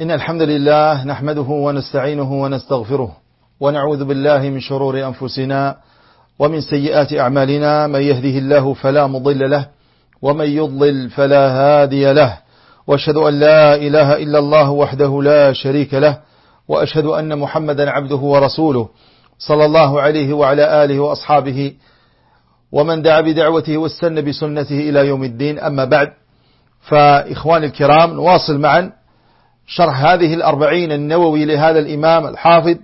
إن الحمد لله نحمده ونستعينه ونستغفره ونعوذ بالله من شرور أنفسنا ومن سيئات أعمالنا من يهده الله فلا مضل له ومن يضلل فلا هادي له وأشهد أن لا إله إلا الله وحده لا شريك له وأشهد أن محمدا عبده ورسوله صلى الله عليه وعلى آله وأصحابه ومن دعا بدعوته واستنى بسنته إلى يوم الدين. أما بعد فإخواني الكرام نواصل معا شرح هذه الأربعين النووي لهذا الإمام الحافظ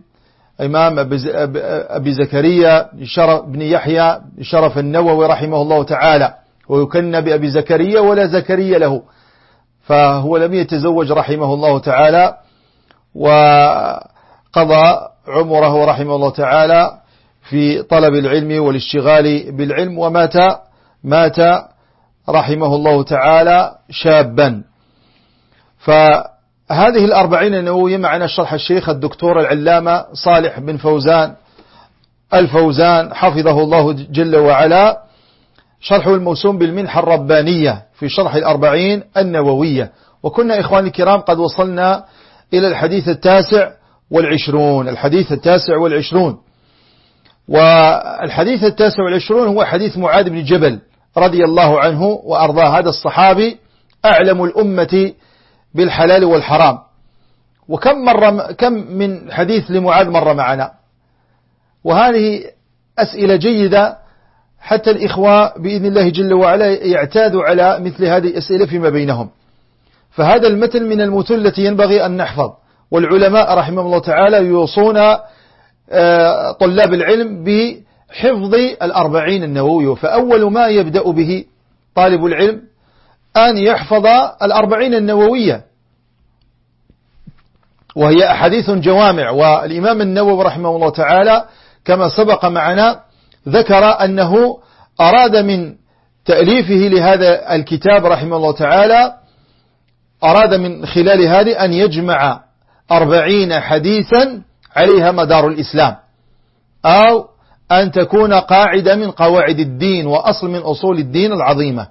إمام أبي زكريا بن يحيى شرف النووي رحمه الله تعالى ويكن بأبي زكريا ولا زكريا له. فهو لم يتزوج رحمه الله تعالى وقضى عمره رحمه الله تعالى في طلب العلم والاشتغال بالعلم ومات مات رحمه الله تعالى شابا. فهذه الأربعين النووية معنا شرح الشيخ الدكتور العلامة صالح بن فوزان الفوزان حفظه الله جل وعلا. شرحه الموسوم بالمنحة الربانية في شرح الأربعين النووية. وكنا إخواني الكرام قد وصلنا إلى الحديث التاسع والعشرون. الحديث التاسع والعشرون. والحديث التاسع والعشرون هو حديث معاذ بن جبل رضي الله عنه وأرضاه. هذا الصحابي أعلم الأمة بالحلال والحرام. وكم مرة كم من حديث لمعاذ مر معنا. وهذه أسئلة جيدة حتى الإخوة بإذن الله جل وعلا يعتادوا على مثل هذه الأسئلة فيما بينهم. فهذا المتن من المتن التي ينبغي أن نحفظ. والعلماء رحمه الله تعالى يوصون آه، طلاب العلم بحفظ الأربعين النووي. فأول ما يبدأ به طالب العلم أن يحفظ الأربعين النووية. وهي أحاديث جوامع. والإمام النووي رحمه الله تعالى كما سبق معنا ذكر أنه أراد من تأليفه لهذا الكتاب رحمه الله تعالى أراد من خلال هذه أن يجمع أربعين حديثا عليها مدار الإسلام أو أن تكون قاعدة من قواعد الدين وأصل من أصول الدين العظيمة.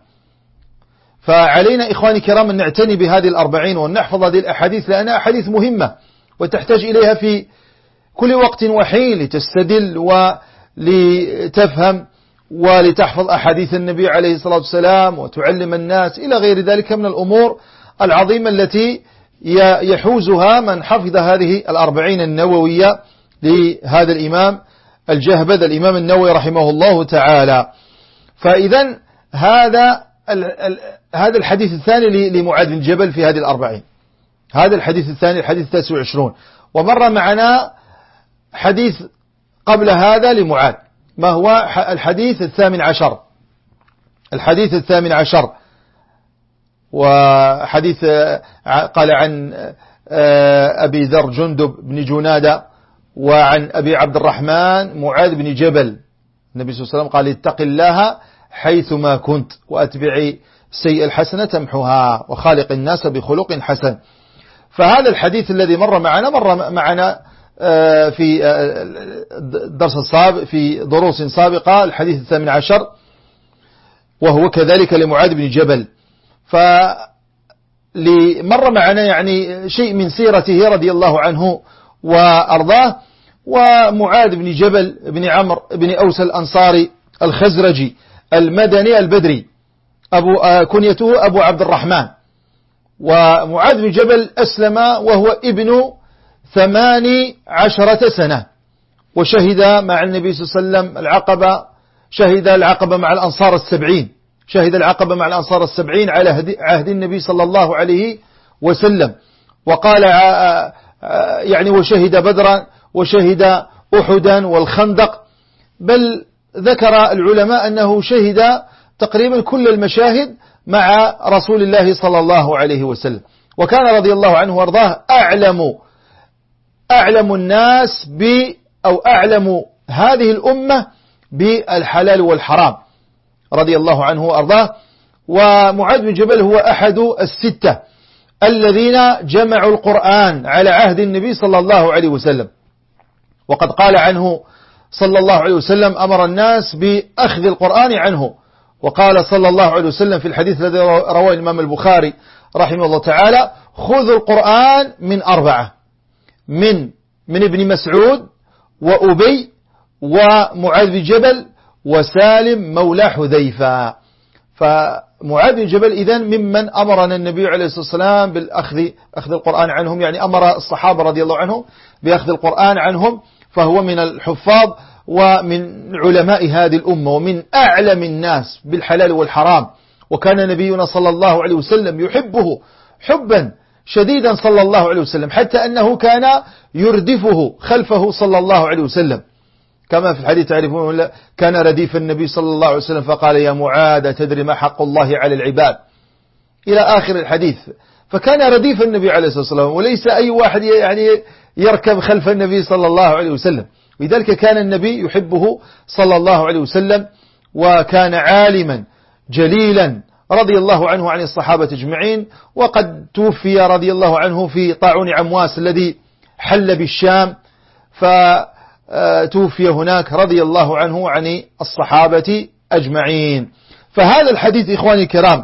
فعلينا إخواني كرام أن نعتني بهذه الأربعين وأن نحفظ هذه الأحاديث لأنها أحاديث مهمة وتحتاج إليها في كل وقت وحين لتستدل ولتفهم ولتحفظ أحاديث النبي عليه الصلاة والسلام وتعلم الناس إلى غير ذلك من الأمور العظيمة التي يحوزها من حفظ هذه الأربعين النووية لهذا الإمام الجهبذ الإمام النووي رحمه الله تعالى. فإذا هذا هذا الحديث الثاني لمعاذ بن جبل في هذه الأربعين. هذا الحديث الثاني الحديث التاسع والعشرون ومر معنا حديث قبل هذا لمعاذ ما هو؟ الحديث الثامن عشر. الحديث الثامن عشر. وحديث قال عن آه، أبي ذر جندب بن جنادة وعن أبي عبد الرحمن معاذ بن جبل. النبي صلى الله عليه وسلم قال اتق الله حيثما كنت وأتبعي سيء الحسنة تمحها وخالق الناس بخلق حسن. فهذا الحديث الذي مر معنا مر معنا آه، في آه، درس السابق في دروس سابقة الحديث الثامن عشر وهو كذلك لمعاذ بن جبل. فلمر معنا يعني شيء من سيرته رضي الله عنه وأرضاه ومعاذ بن جبل بن عمرو بن أوس الأنصاري الخزرجي المدني البدري. أبو آه، كنيته أبو عبد الرحمن. ومعاذ بن جبل أسلم وهو ابن ثماني عشرة سنة. وشهد مع النبي صلى الله عليه وسلم العقبة شهد العقبة مع الأنصار السبعين. شهد العقبة مع الأنصار السبعين على عهد النبي صلى الله عليه وسلم. وقال آه، آه، يعني وشهد بدرا وشهد أحدا والخندق. بل ذكر العلماء أنه شهد تقريبا كل المشاهد مع رسول الله صلى الله عليه وسلم. وكان رضي الله عنه وأرضاه أعلم أعلم الناس ب أو أعلم هذه الأمة بالحلال والحرام. رضي الله عنه وأرضاه. ومعاذ بن جبل هو أحد الستة الذين جمعوا القرآن على عهد النبي صلى الله عليه وسلم. وقد قال عنه صلى الله عليه وسلم أمر الناس بأخذ القرآن عنه. وقال صلى الله عليه وسلم في الحديث الذي رواه الإمام البخاري رحمه الله تعالى خذوا القرآن من أربعة من من ابن مسعود وأبي ومعاذ بن جبل وسالم مولى حذيفة. فمعاذ بن جبل إذن ممن أمرنا النبي عليه الصلاة والسلام بالأخذ أخذ القرآن عنهم يعني أمر الصحابة رضي الله عنهم بأخذ القرآن عنهم فهو من الحفاظ ومن علماء هذه الأمة ومن أعلم الناس بالحلال والحرام. وكان نبينا صلى الله عليه وسلم يحبه حبا شديدا صلى الله عليه وسلم حتى أنه كان يردفه خلفه صلى الله عليه وسلم. كما في الحديث تعرفون كان رديف النبي صلى الله عليه وسلم فقال يا معاذ تدري ما حق الله على العباد؟ إلى آخر الحديث. فكان رديف النبي عليه الصلاة والسلام وليس أي واحد يعني يركب خلف النبي صلى الله عليه وسلم. لذلك كان النبي يحبه صلى الله عليه وسلم وكان عالما جليلا رضي الله عنه عن الصحابة أجمعين وقد توفي رضي الله عنه في طاعون عمواس الذي حل بالشام فتوفي هناك رضي الله عنه عن الصحابة أجمعين. فهذا الحديث إخواني الكرام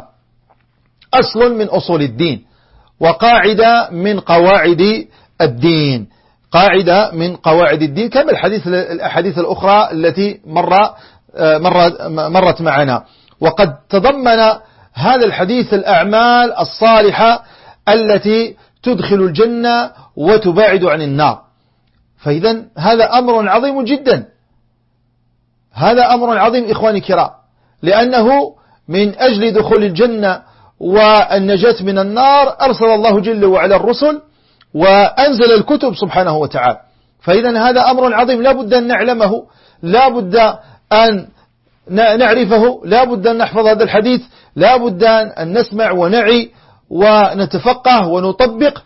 أصل من أصول الدين وقاعدة من قواعد الدين. قاعدة من قواعد الدين كما الحديث الأحاديث الأخرى التي مر مرت معنا. وقد تضمن هذا الحديث الأعمال الصالحة التي تدخل الجنة وتباعد عن النار. فإذا هذا أمر عظيم جدا. هذا أمر عظيم إخواني الكرام. لأنه من أجل دخول الجنة والنجاة من النار أرسل الله جل وعلا الرسل وأنزل الكتب سبحانه وتعالى. فإذا هذا أمر عظيم. لا بد أن نعلمه. لا بد أن نعرفه. لا بد أن نحفظ هذا الحديث. لا بد أن نسمع ونعي ونتفقه ونطبق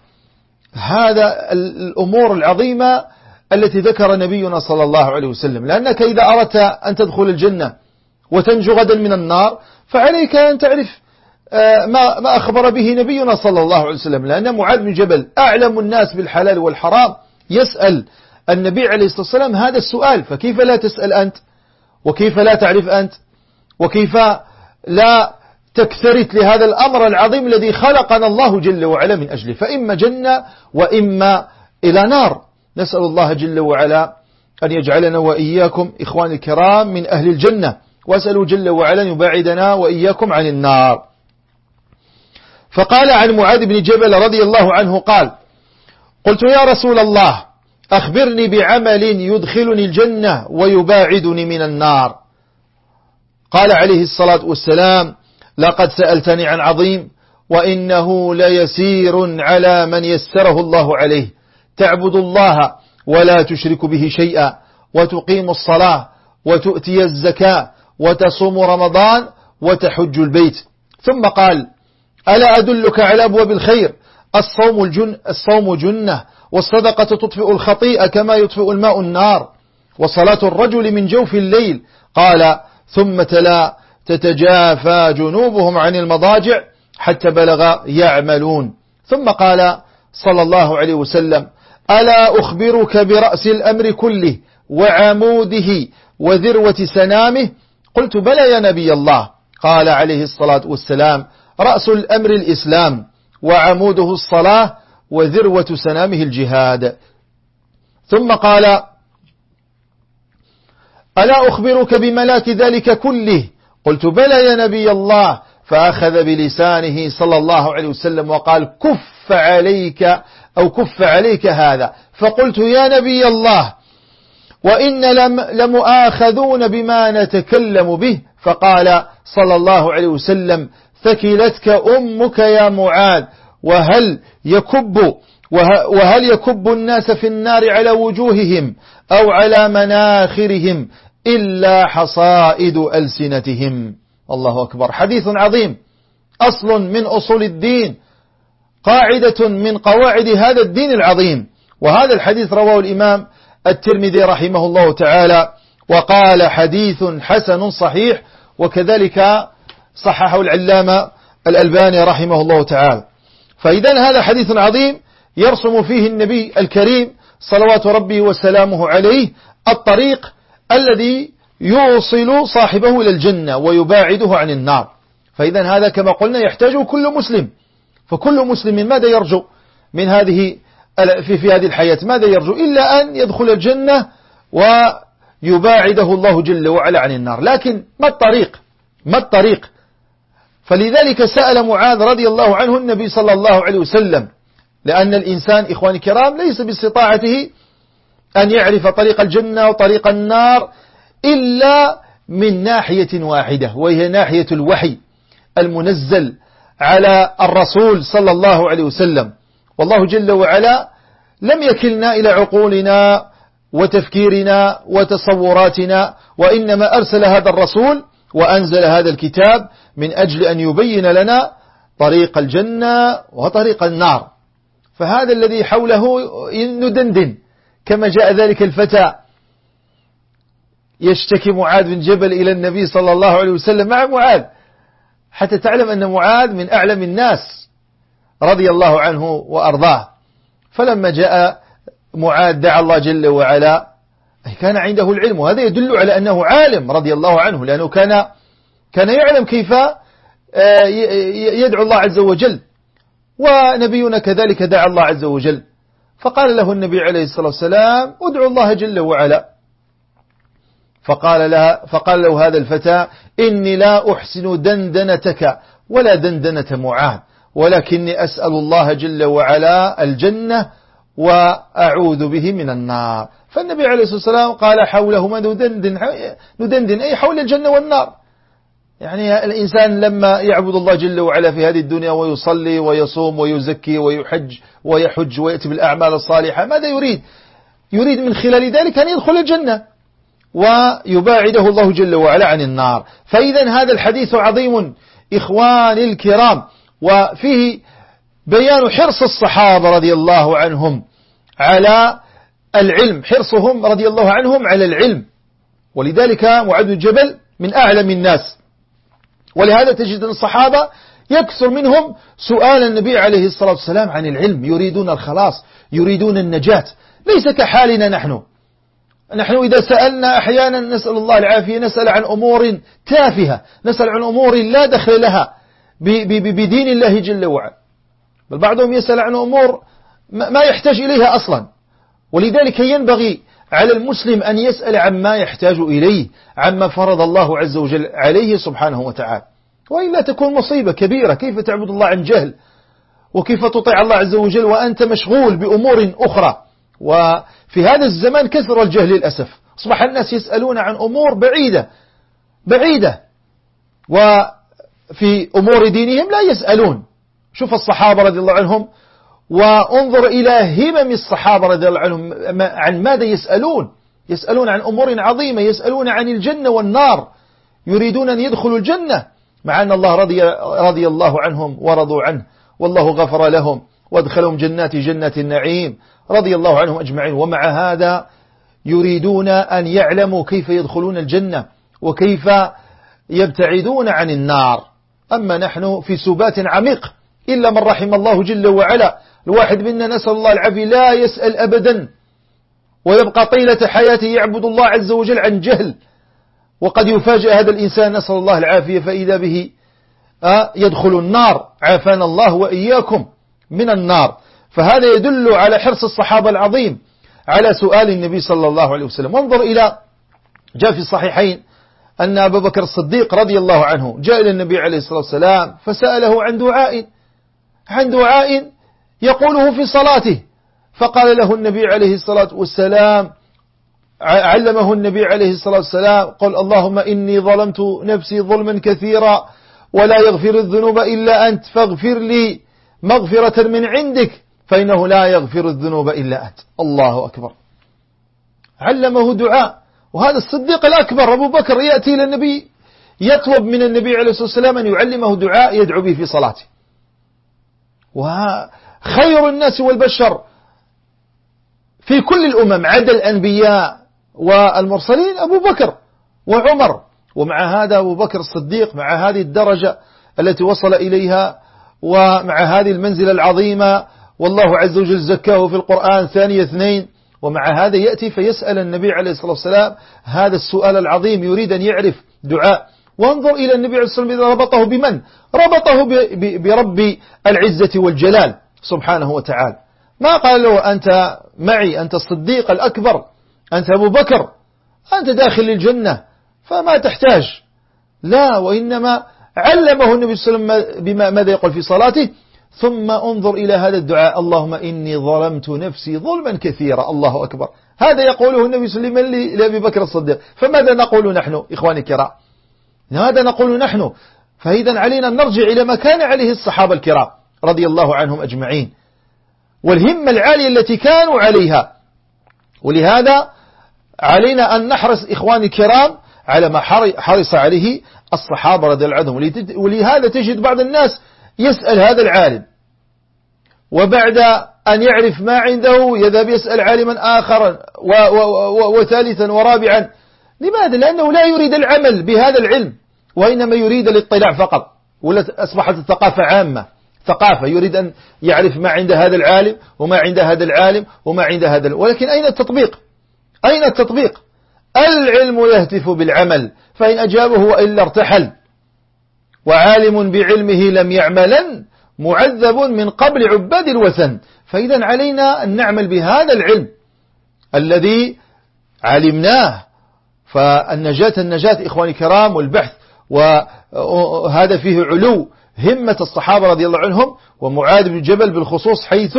هذا الأمور العظيمة التي ذكر نبينا صلى الله عليه وسلم. لأنك إذا أردت أن تدخل الجنة وتنجو غدا من النار فعليك أن تعرف ما ما أخبر به نبينا صلى الله عليه وسلم لأن معاذ بن جبل أعلم الناس بالحلال والحرام يسأل النبي عليه الصلاة والسلام هذا السؤال فكيف لا تسأل أنت؟ وكيف لا تعرف أنت؟ وكيف لا تكثرت لهذا الأمر العظيم الذي خلقنا الله جل وعلا من أجله؟ فإما جنة وإما إلى نار. نسأل الله جل وعلا أن يجعلنا وإياكم إخواني الكرام من أهل الجنة. وأسأل جل وعلا يباعدنا وإياكم عن النار. فقال عن معاذ بن جبل رضي الله عنه قال قلت يا رسول الله أخبرني بعمل يدخلني الجنة ويباعدني من النار. قال عليه الصلاة والسلام لقد سألتني عن عظيم وإنه ليسير على من يسره الله عليه. تعبد الله ولا تشرك به شيئا وتقيم الصلاة وتؤتي الزكاة وتصوم رمضان وتحج البيت. ثم قال ألا أدلك على أبواب الخير؟ الصوم, الجن الصوم جنة والصدقة تطفئ الخطيئة كما يطفئ الماء النار وصلاة الرجل من جوف الليل. قال ثم تلا تتجافى جنوبهم عن المضاجع حتى بلغ يعملون. ثم قال صلى الله عليه وسلم ألا أخبرك برأس الأمر كله وعموده وذروة سنامه؟ قلت بلى يا نبي الله. قال عليه الصلاة والسلام رأس الأمر الإسلام وعموده الصلاة وذروة سنامه الجهاد. ثم قال ألا أخبرك بملاك ذلك كله؟ قلت بلى يا نبي الله. فأخذ بلسانه صلى الله عليه وسلم وقال كف عليك أو كف عليك هذا. فقلت يا نبي الله وإن لم لمؤاخذون بما نتكلم به. فقال صلى الله عليه وسلم ثكلتك أمك يا معاذ وهل يكب وهل يكب الناس في النار على وجوههم أو على مناخرهم إلا حصائد ألسنتهم؟ الله أكبر. حديث عظيم. أصل من أصول الدين قاعدة من قواعد هذا الدين العظيم. وهذا الحديث رواه الإمام الترمذي رحمه الله تعالى وقال حديث حسن صحيح وكذلك صححه العلامة الألباني رحمه الله تعالى. فإذا هذا حديث عظيم يرسم فيه النبي الكريم صلوات ربي وسلامه عليه الطريق الذي يوصل صاحبه إلى الجنة ويباعده عن النار. فإذا هذا كما قلنا يحتاج كل مسلم. فكل مسلم ماذا يرجو من هذه في, في هذه الحياة؟ ماذا يرجو؟ إلا أن يدخل الجنة ويباعده الله جل وعلا عن النار. لكن ما الطريق؟ ما الطريق فلذلك سأل معاذ رضي الله عنه النبي صلى الله عليه وسلم لأن الإنسان إخواني الكرام ليس باستطاعته أن يعرف طريق الجنة وطريق النار إلا من ناحية واحدة وهي ناحية الوحي المنزل على الرسول صلى الله عليه وسلم. والله جل وعلا لم يكلنا إلى عقولنا وتفكيرنا وتصوراتنا وإنما أرسل هذا الرسول وأنزل هذا الكتاب من أجل أن يبين لنا طريق الجنة وطريق النار. فهذا الذي حوله ندندن كما جاء ذلك الفتى. يشتكي معاذ بن جبل إلى النبي صلى الله عليه وسلم مع معاذ حتى تعلم أن معاذ من أعلم الناس رضي الله عنه وأرضاه. فلما جاء معاذ دعا الله جل وعلا كان عنده العلم وهذا يدل على أنه عالم رضي الله عنه لأنه كان كان يعلم كيف آه، يدعو الله عز وجل. ونبينا كذلك دعا الله عز وجل. فقال له النبي عليه الصلاة والسلام ادعو الله جل وعلا. فقال, لها فقال له هذا الفتى إني لا أحسن دندنتك ولا دندنة معاذ ولكني أسأل الله جل وعلا الجنة وأعوذ به من النار. فالنبي عليه الصلاة والسلام قال حولهما ندندن, ندندن أي حول الجنة والنار. يعني الإنسان لما يعبد الله جل وعلا في هذه الدنيا ويصلي ويصوم ويزكي ويحج ويحج ويأتي بالأعمال الصالحة ماذا يريد؟ يريد من خلال ذلك أن يدخل الجنة. ويباعده الله جل وعلا عن النار. فإذا هذا الحديث عظيم إخواني الكرام. وفيه بيان حرص الصحابة رضي الله عنهم على العلم. حرصهم رضي الله عنهم على العلم. ولذلك معاذ بن جبل من أعلم الناس. ولهذا تجد الصحابة يكثر منهم سؤال النبي عليه الصلاة والسلام عن العلم. يريدون الخلاص يريدون النجاة. ليس كحالنا نحن. نحن إذا سألنا أحيانا نسأل الله العافية نسأل عن أمور تافهة نسأل عن أمور لا دخل لها بدين الله جل وعلا. بل بعضهم يسأل عن أمور ما يحتاج إليها أصلا. ولذلك ينبغي على المسلم أن يسأل عما يحتاج إليه عما فرض الله عز وجل عليه سبحانه وتعالى. وإلا تكون مصيبة كبيرة. كيف تعبد الله عن جهل؟ وكيف تطيع الله عز وجل وأنت مشغول بأمور أخرى؟ وفي هذا الزمان كثر الجهل للأسف. أصبح الناس يسألون عن أمور بعيدة بعيدة. وفي أمور دينهم لا يسألون. شوف الصحابة رضي الله عنهم وانظر إلى همم الصحابة رضي الله عنهم عن ماذا يسألون؟ يسألون عن أمور عظيمة يسألون عن الجنة والنار يريدون أن يدخلوا الجنة مع أن الله رضي, رضي الله عنهم ورضوا عنه والله غفر لهم وادخلهم جنات جنة النعيم رضي الله عنهم أجمعين. ومع هذا يريدون أن يعلموا كيف يدخلون الجنة وكيف يبتعدون عن النار. أما نحن في سبات عميق إلا من رحم الله جل وعلا. الواحد منا نسأل الله العافية لا يسأل أبدا. ويبقى طيلة حياته يعبد الله عز وجل عن جهل. وقد يفاجئ هذا الإنسان نسأل الله العافية فإذا به آه، يدخل النار. عافانا الله وإياكم من النار. فهذا يدل على حرص الصحابة العظيم على سؤال النبي صلى الله عليه وسلم. وانظر إلى جاء في الصحيحين أن أبا بكر الصديق رضي الله عنه جاء إلى النبي عليه الصلاة والسلام فسأله عن دعاء. عن دعاء يقوله في صلاته. فقال له النبي عليه الصلاة والسلام علمه النبي عليه الصلاة والسلام قل اللهم إني ظلمت نفسي ظلما كثيرا ولا يغفر الذنوب إلا أنت فاغفر لي مغفرة من عندك فإنه لا يغفر الذنوب إلا أنت. الله أكبر. علمه دعاء. وهذا الصديق الأكبر أبو بكر يأتي إلى النبي يطلب من النبي عليه الصلاة والسلام أن يعلمه دعاء يدعو به في صلاته. وخير الناس والبشر في كل الأمم عدا الأنبياء والمرسلين أبو بكر وعمر ومع هذا أبو بكر الصديق مع هذه الدرجة التي وصل إليها ومع هذه المنزلة العظيمة والله عز وجل زكاه في القرآن ثاني اثنين ومع هذا يأتي فيسأل النبي عليه الصلاة والسلام هذا السؤال العظيم يريد أن يعرف دعاء وانظر إلى النبي عليه الصلاة والسلام ربطه بمن؟ ربطه برب العزة والجلال سبحانه وتعالى. ما قال له أنت معي أنت الصديق الأكبر أنت أبو بكر أنت داخل الجنة فما تحتاج. لا وإنما علمه النبي صلى الله عليه وسلم ماذا يقول في صلاته؟ ثم انظر إلى هذا الدعاء. اللهم إني ظلمت نفسي ظلما كثيرا. الله أكبر. هذا يقوله النبي صلى الله عليه وسلم لأبي بكر الصديق. فماذا نقول نحن إخواني الكرام؟ هذا نقول نحن؟ فإذا علينا أن نرجع إلى ما كان عليه الصحابة الكرام رضي الله عنهم أجمعين. والهمة العالية التي كانوا عليها. ولهذا علينا أن نحرص إخواني الكرام على ما حرص عليه الصحابة رضي الله عنهم. ولهذا تجد بعض الناس يسأل هذا العالم. وبعد أن يعرف ما عنده يذهب يسأل عالما آخر وثالثا ورابعا. لماذا؟ لأنه لا يريد العمل بهذا العلم وإنما يريد الاطلاع فقط ولا أصبحت الثقافة عامة. ثقافة يريد أن يعرف ما عند هذا العالم وما عند هذا العالم وما عند هذا ولكن أين التطبيق؟ أين التطبيق؟ العلم يهتف بالعمل فإن أجابه وإلا ارتحل. وعالم بعلمه لم يعملا معذب من قبل عباد الوثن. فإذا علينا أن نعمل بهذا العلم الذي علمناه. فالنجاة النجاة إخواني الكرام والبحث وهذا فيه علو همة الصحابة رضي الله عنهم ومعاذ بن جبل بالخصوص حيث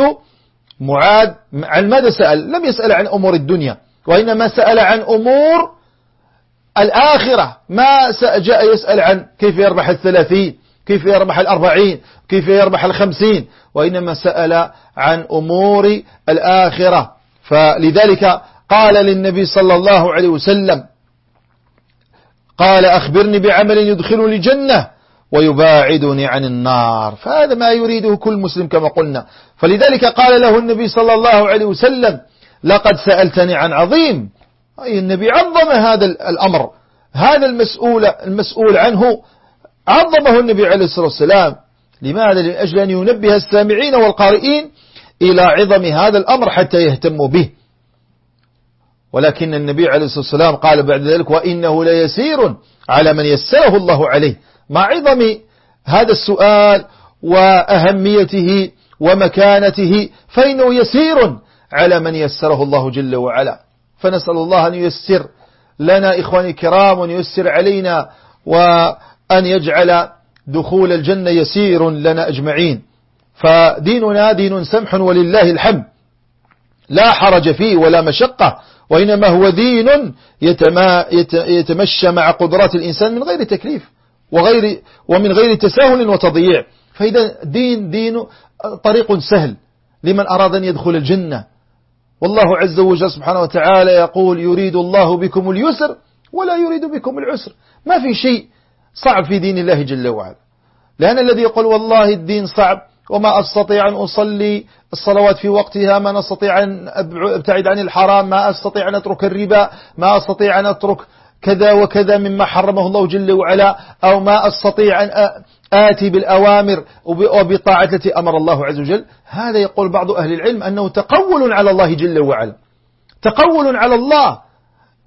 معاذ عن ماذا سأل؟ لم يسأل عن أمور الدنيا وإنما سأل عن أمور الآخرة. ما جاء يسأل عن كيف يربح الثلاثين كيف يربح الأربعين كيف يربح الخمسين وإنما سأل عن أمور الآخرة. فلذلك قال للنبي صلى الله عليه وسلم قال أخبرني بعمل يدخلني الجنة ويباعدني عن النار. فهذا ما يريده كل مسلم كما قلنا. فلذلك قال له النبي صلى الله عليه وسلم لقد سألتني عن عظيم. أي النبي عظم هذا الأمر. هذا المسؤول, المسؤول عنه عظمه النبي عليه الصلاة والسلام. لماذا؟ لأجل أن ينبه السامعين والقارئين إلى عظم هذا الأمر حتى يهتموا به. ولكن النبي عليه الصلاة والسلام قال بعد ذلك وإنه ليسير على من يسره الله عليه. مع عظم هذا السؤال وأهميته ومكانته فإنه يسير على من يسره الله جل وعلا. فنسأل الله أن ييسر لنا إخواني الكرام وأن ييسر علينا وأن يجعل دخول الجنة يسير لنا أجمعين. فديننا دين سمح ولله الحمد. لا حرج فيه ولا مشقة. وإنما هو دين يتمشى مع قدرات الإنسان من غير تكليف وغير ومن غير تساهل وتضييع. فإذا دين دين طريق سهل لمن أراد أن يدخل الجنة. والله عز وجل سبحانه وتعالى يقول يريد الله بكم اليسر ولا يريد بكم العسر. ما في شيء صعب في دين الله جل وعلا. لأن الذي يقول والله الدين صعب وما أستطيع أن أصلي الصلوات في وقتها ما أستطيع أن أبتعد عن الحرام ما أستطيع أن أترك الربا ما أستطيع أن أترك كذا وكذا مما حرمه الله جل وعلا أو ما أستطيع أن آتي بالأوامر وبطاعة التي أمر الله عز وجل. هذا يقول بعض أهل العلم أنه تقول على الله جل وعلا. تقول على الله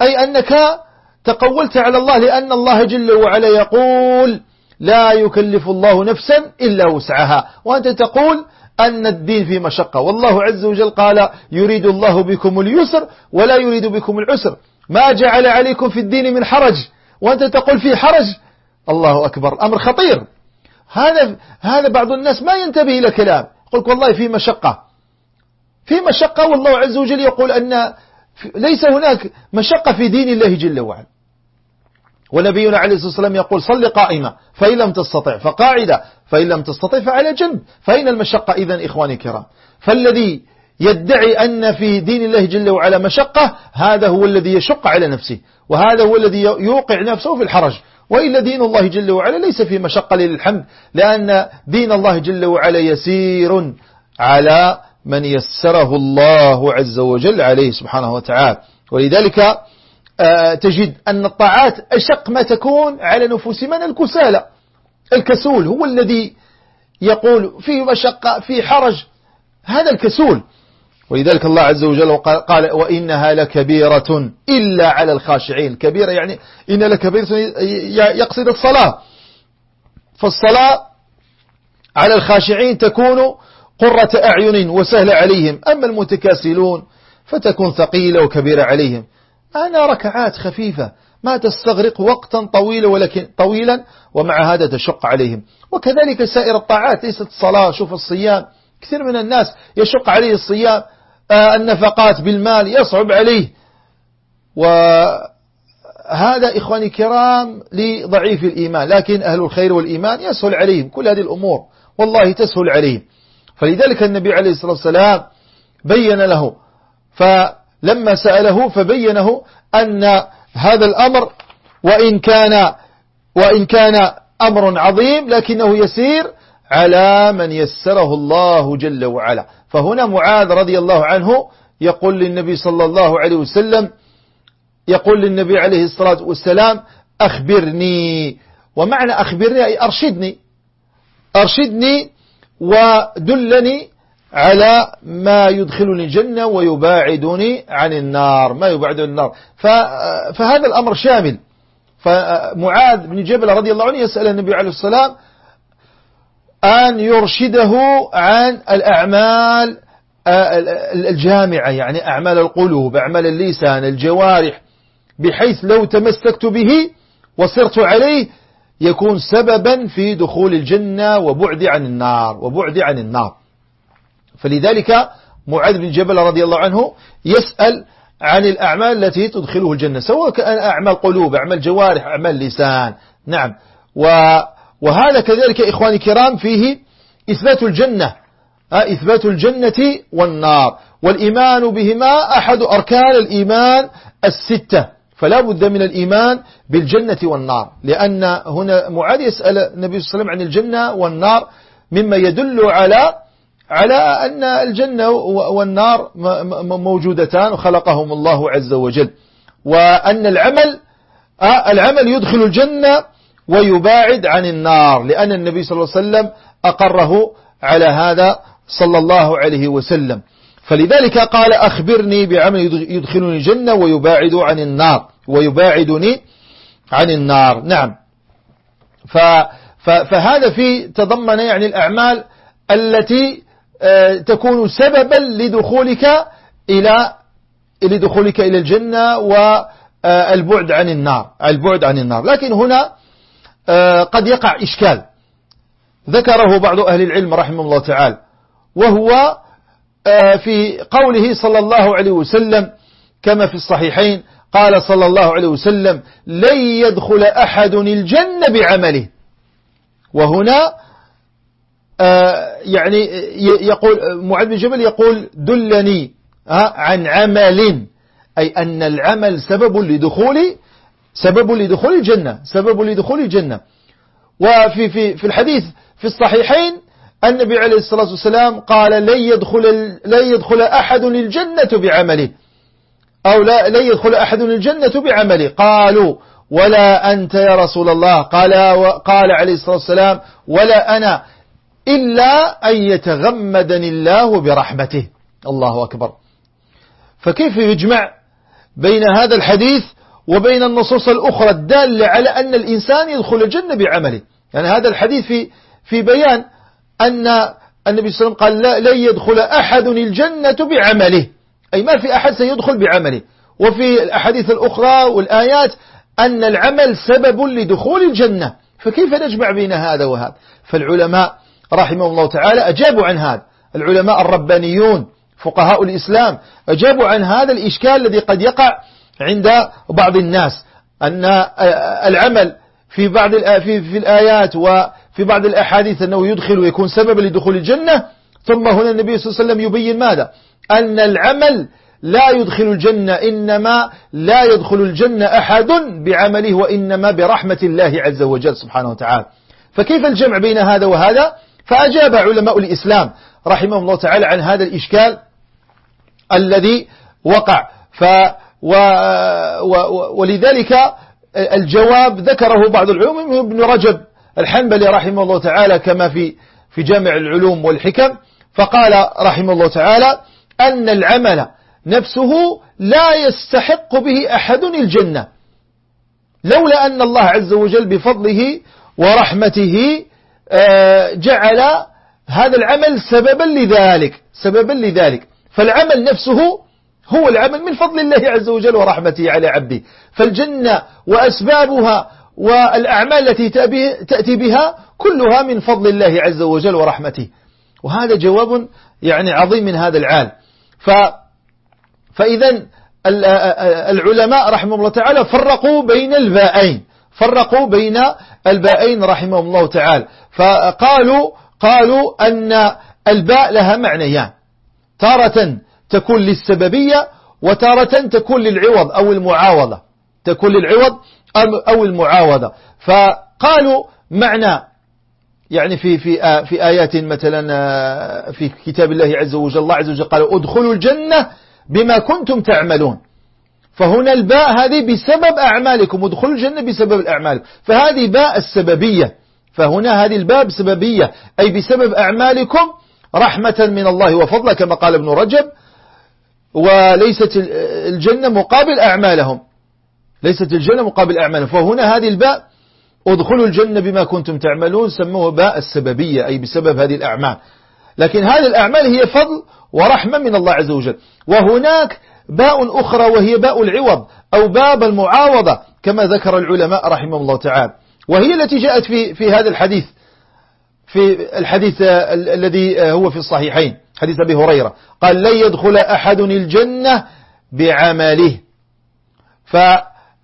أي أنك تقولت على الله لأن الله جل وعلا يقول لا يكلف الله نفسا إلا وسعها. وأنت تقول أن الدين في مشقة. والله عز وجل قال يريد الله بكم اليسر ولا يريد بكم العسر. ما جعل عليكم في الدين من حرج. وأنت تقول في حرج. الله أكبر. أمر خطير. هذا هذا بعض الناس ما ينتبه إلى كلام. يقول والله في مشقة. في مشقة والله عز وجل يقول أن ليس هناك مشقة في دين الله جل وعلا. ونبينا عليه الصلاة والسلام يقول صل قائمة فإن لم تستطع فقاعدة فإن لم تستطع فعلى جنب فإن المشقة إذن إخواني الكرام. فالذي يدعي أن في دين الله جل وعلا مشقة هذا هو الذي يشق على نفسه وهذا هو الذي يوقع نفسه في الحرج. وإلا دين الله جل وعلا ليس في مشقة للحمد لأن دين الله جل وعلا يسير على من يسره الله عز وجل عليه سبحانه وتعالى. ولذلك تجد أن الطاعات أشق ما تكون على نفوس من؟ الكسالى. الكسول هو الذي يقول فيه مشقة فيه حرج. هذا الكسول. ولذلك الله عز وجل قال وإنها لكبيرة إلا على الخاشعين. كبيرة يعني إن لكبيرة يقصد الصلاة. فالصلاة على الخاشعين تكون قرة أعين وسهل عليهم. أما المتكاسلون فتكون ثقيلة وكبيرة عليهم. أنا ركعات خفيفة ما تستغرق وقتا طويلا ولكن طويلا ومع هذا تشق عليهم. وكذلك سائر الطاعات ليست الصلاة شوف الصيام. كثير من الناس يشق عليه الصيام آه، النفقات بالمال يصعب عليه. وهذا إخواني كرام لضعيف الإيمان لكن أهل الخير والإيمان يسهل عليهم كل هذه الأمور. والله تسهل عليهم. فلذلك النبي عليه الصلاة والسلام بين له فلما سأله فبينه أن هذا الأمر وإن كان وإن كان أمر عظيم لكنه يسير على من يسره الله جل وعلا. فهنا معاذ رضي الله عنه يقول للنبي صلى الله عليه وسلم يقول للنبي عليه الصلاة والسلام أخبرني. ومعنى أخبرني أي أرشدني. أرشدني ودلني على ما يدخلني الجنة ويباعدني عن النار. ما يبعد النار. فهذا الأمر شامل. فمعاذ بن جبل رضي الله عنه يسأل النبي عليه السلام أن يرشده عن الأعمال الجامعة يعني أعمال القلوب أعمال اللسان الجوارح بحيث لو تمسكت به وصرت عليه يكون سببا في دخول الجنة وبعد عن النار وبعد عن النار. فلذلك معاذ بن جبل رضي الله عنه يسأل عن الأعمال التي تدخله الجنة سواء كان أعمال قلوب أعمال جوارح أعمال لسان. نعم. وهذا كذلك إخواني الكرام فيه إثبات الجنة إثبات الجنة والنار. والإيمان بهما أحد أركان الإيمان الستة. فلا بد من الإيمان بالجنة والنار. لأن هنا معاذ يسأل النبي صلى الله عليه وسلم عن الجنة والنار مما يدل على على أن الجنة والنار موجودتان وخلقهم الله عز وجل. وأن العمل العمل يدخل الجنة ويباعد عن النار لأن النبي صلى الله عليه وسلم أقره على هذا صلى الله عليه وسلم. فلذلك قال أخبرني بعمل يدخلني الجنة ويباعد عن النار ويباعدني عن النار. نعم. فهذا في تضمن يعني الأعمال التي آه، تكون سببا لدخولك إلى لدخولك إلى الجنة والبعد عن النار البعد عن النار. لكن هنا آه، قد يقع إشكال. ذكره بعض أهل العلم رحمه الله تعالى. وهو آه، في قوله صلى الله عليه وسلم كما في الصحيحين قال صلى الله عليه وسلم لن يدخل أحد الجنة بعمله. وهنا آه، يعني يقول معاذ بن جبل يقول دلني عن عمل أي أن العمل سبب لدخول سبب لدخول الجنة سبب لدخول الجنة. وفي في في الحديث في الصحيحين النبي عليه الصلاة والسلام قال لن يدخل لن يدخل أحد الجنة بعمله. أو لا لن يدخل أحد الجنة بعمله. قالوا ولا أنت يا رسول الله. قال قال عليه الصلاة والسلام ولا أنا. إلا أن يتغمدني الله برحمته. الله أكبر. فكيف يجمع بين هذا الحديث وبين النصوص الأخرى الدالة على أن الإنسان يدخل الجنة بعمله؟ يعني هذا الحديث في في بيان أن النبي صلى الله عليه وسلم قال لن يدخل أحد الجنة بعمله. أي ما في أحد سيدخل بعمله. وفي الأحاديث الأخرى والآيات أن العمل سبب لدخول الجنة. فكيف نجمع بين هذا وهذا؟ فالعلماء رحمه الله تعالى أجابوا عن هذا. العلماء الربانيون فقهاء الإسلام أجابوا عن هذا الإشكال الذي قد يقع عند بعض الناس. أن العمل في بعض في, في الآيات وفي بعض الأحاديث أنه يدخل ويكون سببا لدخول الجنة. ثم هنا النبي صلى الله عليه وسلم يبين ماذا؟ أن العمل لا يدخل الجنة إنما لا يدخل الجنة أحد بعمله وإنما برحمة الله عز وجل سبحانه وتعالى. فكيف الجمع بين هذا وهذا؟ فأجاب علماء الإسلام رحمه الله تعالى عن هذا الإشكال الذي وقع. ف و ولذلك الجواب ذكره بعض العلوم ابن رجب الحنبلي رحمه الله تعالى كما في في جامع العلوم والحكم فقال رحمه الله تعالى أن العمل نفسه لا يستحق به أحد الجنة لولا أن الله عز وجل بفضله ورحمته جعل هذا العمل سببا لذلك سببا لذلك. فالعمل نفسه هو العمل من فضل الله عز وجل ورحمته على عبده. فالجنة وأسبابها والأعمال التي تأتي بها كلها من فضل الله عز وجل ورحمته. وهذا جواب يعني عظيم من هذا العال. ف فإذا العلماء رحمهم الله تعالى فرقوا بين الباءين فرقوا بين الباءين رحمهم الله تعالى. فقالوا قالوا أن الباء لها معنيان. تارة تكون للسببية وتارة تكون للعوض أو المعاوضة. تكون للعوض أو المعاوضة. فقالوا معنى يعني في في في آيات مثلا في كتاب الله عز وجل الله عز وجل قال ادخلوا الجنة بما كنتم تعملون. فهنا الباء هذه بسبب أعمالكم ادخلوا الجنة بسبب الأعمال. فهذه باء السببية. فهنا هذه الباب سببية أي بسبب أعمالكم رحمة من الله وفضل كما قال ابن رجب وليست الجنة مقابل أعمالهم. ليست الجنة مقابل أعمالهم. فهنا هذه الباء ادخلوا الجنة بما كنتم تعملون سموه باء السببية أي بسبب هذه الأعمال. لكن هذه الأعمال هي فضل ورحمة من الله عز وجل. وهناك باء أخرى وهي باء العوض أو باب المعاوضة كما ذكر العلماء رحمه الله تعالى. وهي التي جاءت في في هذا الحديث في الحديث الذي هو في الصحيحين حديث أبي هريرة. قال لن يدخل أحد الجنة بعمله. ف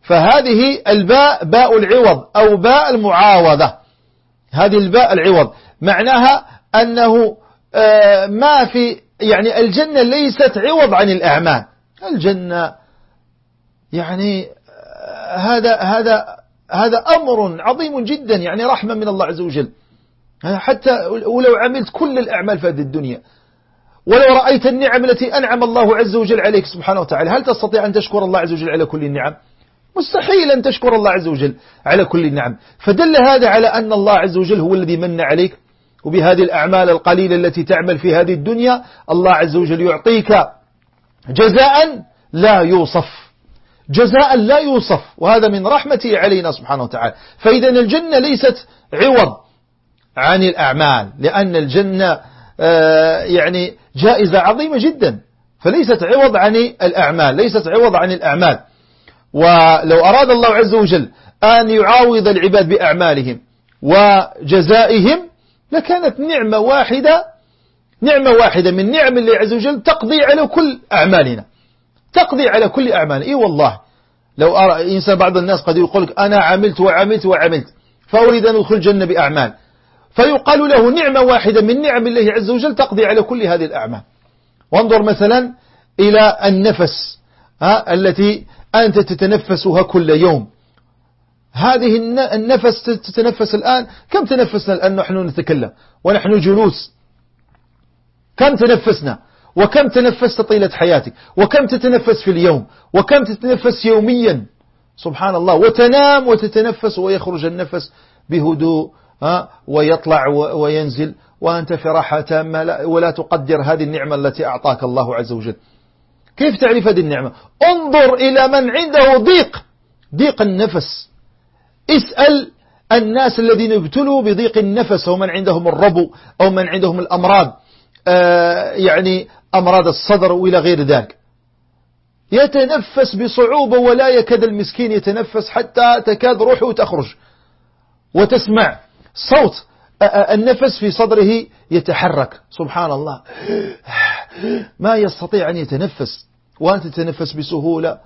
فهذه الباء باء العوض أو باء المعاوضة. هذه الباء العوض. معناها أنه آه، ما في يعني الجنة ليست عوض عن الأعمال. الجنة. يعني آه، هذا هذا هذا أمر عظيم جدا يعني رحمة من الله عز وجل. حتى ولو عملت كل الأعمال في هذه الدنيا. ولو رأيت النعم التي أنعم الله عز وجل عليك سبحانه وتعالى هل تستطيع أن تشكر الله عز وجل على كل النعم؟ مستحيل أن تشكر الله عز وجل على كل النعم. فدل هذا على أن الله عز وجل هو الذي من عليك. وبهذه الأعمال القليلة التي تعمل في هذه الدنيا الله عز وجل يعطيك جزاء لا يوصف. جزاء لا يوصف. وهذا من رحمته علينا سبحانه وتعالى. فإذا الجنة ليست عوض عن الأعمال لأن الجنة آه، يعني جائزة عظيمة جدا. فليست عوض عن الأعمال ليست عوض عن الأعمال. ولو أراد الله عز وجل أن يعاوض العباد بأعمالهم وجزائهم لكانت نعمة واحدة نعمة واحدة من نعم الله عز وجل تقضي على كل أعمالنا. تقضي على كل أعمال إي والله. لو أرى إنسان بعض الناس قد يقول لك أنا عملت وعملت وعملت فأريد أن أدخل الجنة بأعمال. فيقال له نعمة واحدة من نعم الله عز وجل تقضي على كل هذه الأعمال. وانظر مثلا إلى النفس ها التي أنت تتنفسها كل يوم. هذه النفس تتنفس الآن. كم تنفسنا الآن نحن نتكلم؟ ونحن جلوس. كم تنفسنا؟ وكم تنفست طيلة حياتك؟ وكم تتنفس في اليوم؟ وكم تتنفس يوميا؟ سبحان الله. وتنام وتتنفس ويخرج النفس بهدوء ويطلع وينزل. وأنت في راحة تامة ولا تقدر هذه النعمة التي أعطاك الله عز وجل. كيف تعرف هذه النعمة؟ انظر إلى من عنده ضيق. ضيق النفس. اسأل الناس الذين ابتلوا بضيق النفس. أو من عندهم الربو أو من عندهم الأمراض. يعني أمراض الصدر وإلى غير ذلك. يتنفس بصعوبة ولا يكاد المسكين يتنفس حتى تكاد روحه تخرج. وتسمع صوت النفس في صدره يتحرك. سبحان الله. ما يستطيع أن يتنفس. وأنت تتنفس بسهولة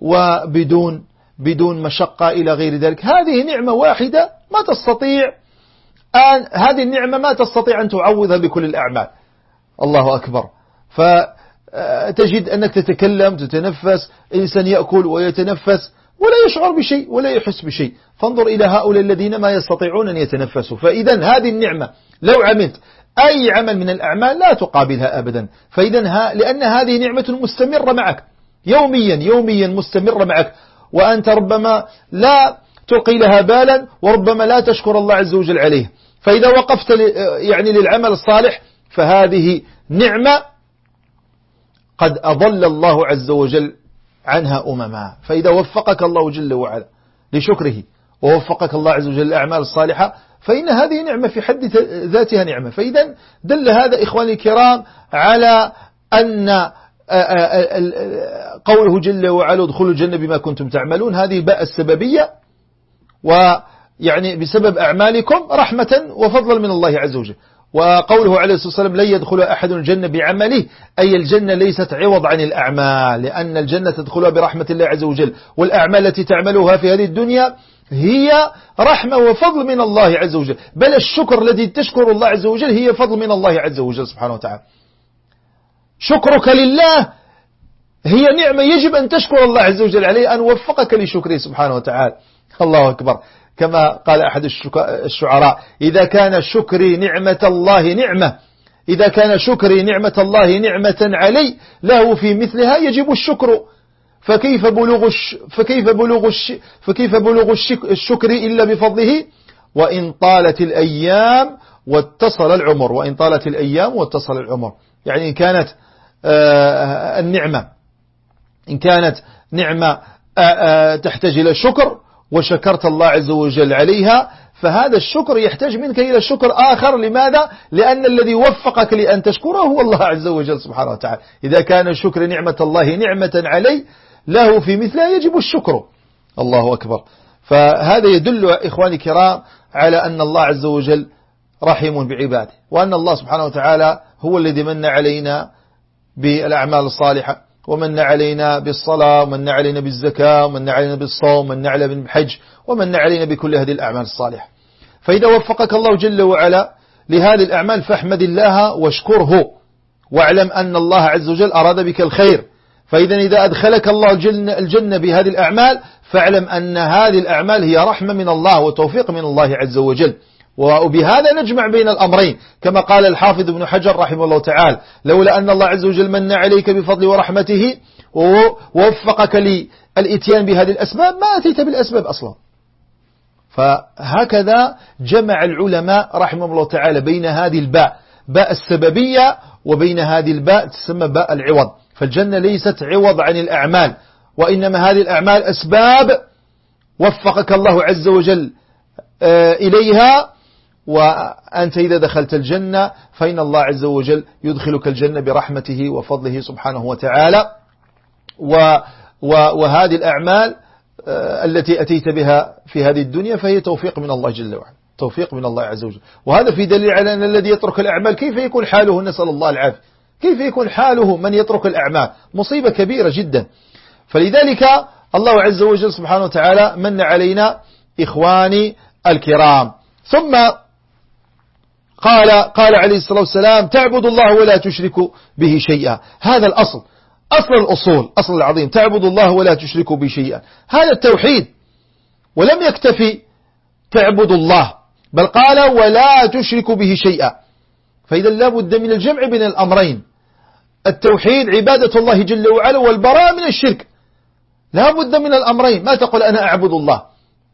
وبدون بدون مشقة إلى غير ذلك. هذه نعمة واحدة ما تستطيع أن هذه النعمة ما تستطيع أن تعوضها بكل الأعمال. الله أكبر. فتجد أنك تتكلم تتنفس إنسان يأكل ويتنفس ولا يشعر بشيء ولا يحس بشيء. فانظر إلى هؤلاء الذين ما يستطيعون أن يتنفسوا. فإذا هذه النعمة لو عملت أي عمل من الأعمال لا تقابلها أبدا. فإذا لأن هذه نعمة مستمرة معك. يوميا يوميا مستمرة معك. وأنت ربما لا تلقي لها بالا وربما لا تشكر الله عز وجل عليه. فإذا وقفت يعني للعمل الصالح فهذه نعمة قد أضل الله عز وجل عنها أمما. فإذا وفقك الله جل وعلا لشكره ووفقك الله عز وجل الأعمال الصالحة فإن هذه نعمة في حد ذاتها نعمة. فإذا دل هذا إخواني الكرام على أن قوله جل وعلا ادخلوا الجنة بما كنتم تعملون هذه باء السببية ويعني بسبب أعمالكم رحمة وفضلا من الله عز وجل. وقوله عليه الصلاة والسلام لن يدخل أحد الجنة بعمله أي الجنة ليست عوض عن الأعمال لأن الجنة تدخلها برحمة الله عز وجل. والأعمال التي تعملها في هذه الدنيا هي رحمة وفضل من الله عز وجل. بل الشكر الذي تشكر الله عز وجل هي فضل من الله عز وجل سبحانه وتعالى. شكرك لله هي نعمة يجب أن تشكر الله عز وجل عليه أن وفقك لشكره سبحانه وتعالى. الله أكبر. كما قال أحد الشعراء إذا كان شكري نعمة الله نعمة إذا كان شكري نعمة الله نعمة علي له في مثلها يجب الشكر. فكيف بلوغ فكيف بلوغ فكيف بلوغ الشكر إلا بفضله؟ وإن طالت الأيام واتصل العمر وإن طالت الأيام واتصل العمر. يعني إن كانت آه، النعمة إن كانت نعمة آه، آه، تحتاج إلى شكر وشكرت الله عز وجل عليها فهذا الشكر يحتاج منك إلى شكر آخر. لماذا؟ لأن الذي وفقك لأن تشكره هو الله عز وجل سبحانه وتعالى. إذا كان شكر نعمة الله نعمة علي له في مثلها يجب الشكر. الله أكبر. فهذا يدل إخواني الكرام على أن الله عز وجل رحيم بعباده وأن الله سبحانه وتعالى هو الذي من علينا بالأعمال الصالحة. ومن علينا بالصلاة ومن علينا بالزكاة ومن علينا بالصوم ومن علينا بالحج ومن علينا بكل هذه الأعمال الصالحة. فإذا وفقك الله جل وعلا لهذه الأعمال فاحمد الله واشكره واعلم أن الله عز وجل أراد بك الخير. فإذا إذا أدخلك الله الجنة, بهذه الأعمال فاعلم أن هذه الأعمال هي رحمة من الله وتوفيق من الله عز وجل. وبهذا نجمع بين الأمرين كما قال الحافظ ابن حجر رحمه الله تعالى لولا أن الله عز وجل من عليك بفضل ورحمته ووفقك للإتيان بهذه الأسباب ما أتيت بالأسباب أصلا. فهكذا جمع العلماء رحمه الله تعالى بين هذه الباء باء السببية وبين هذه الباء تسمى باء العوض. فالجنة ليست عوض عن الأعمال وإنما هذه الأعمال أسباب وفقك الله عز وجل آه، إليها وأنت إذا دخلت الجنة فإن الله عز وجل يدخلك الجنة برحمته وفضله سبحانه وتعالى. وهذه الأعمال آه، التي أتيت بها في هذه الدنيا فهي توفيق من الله جل وعلا. توفيق من الله عز وجل. وهذا في دليل على أن الذي يترك الأعمال كيف يكون حاله؟ نسأل الله العافية. كيف يكون حاله من يترك الأعمال؟ مصيبة كبيرة جدا. فلذلك الله عز وجل سبحانه وتعالى من علينا إخواني الكرام. ثم قال قال عليه الصلاة والسلام تعبد الله ولا تشرك به شيئا. هذا الأصل أصل الأصول أصل العظيم تعبد الله ولا تشرك به شيئا. هذا التوحيد ولم يكتفي تعبد الله بل قال ولا تشرك به شيئا. فإذا لابد من الجمع بين الأمرين. التوحيد عبادة الله جل وعلا والبراء من الشرك. لابد من الأمرين. ما تقول أنا أعبد الله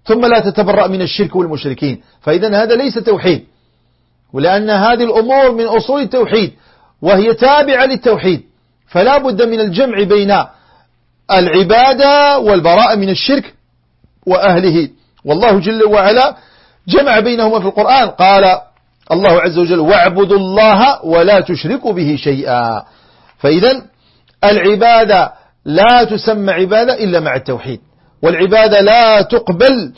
ثم لا تتبرأ من الشرك والمشركين. فإذا هذا ليس توحيد. ولأن هذه الأمور من أصول التوحيد وهي تابعة للتوحيد. فلا بد من الجمع بين العبادة والبراءة من الشرك وأهله. والله جل وعلا جمع بينهما في القرآن. قال الله عز وجل واعبدوا الله ولا تشركوا به شيئا. فإذا العبادة لا تسمى عبادة إلا مع التوحيد والعبادة لا تقبل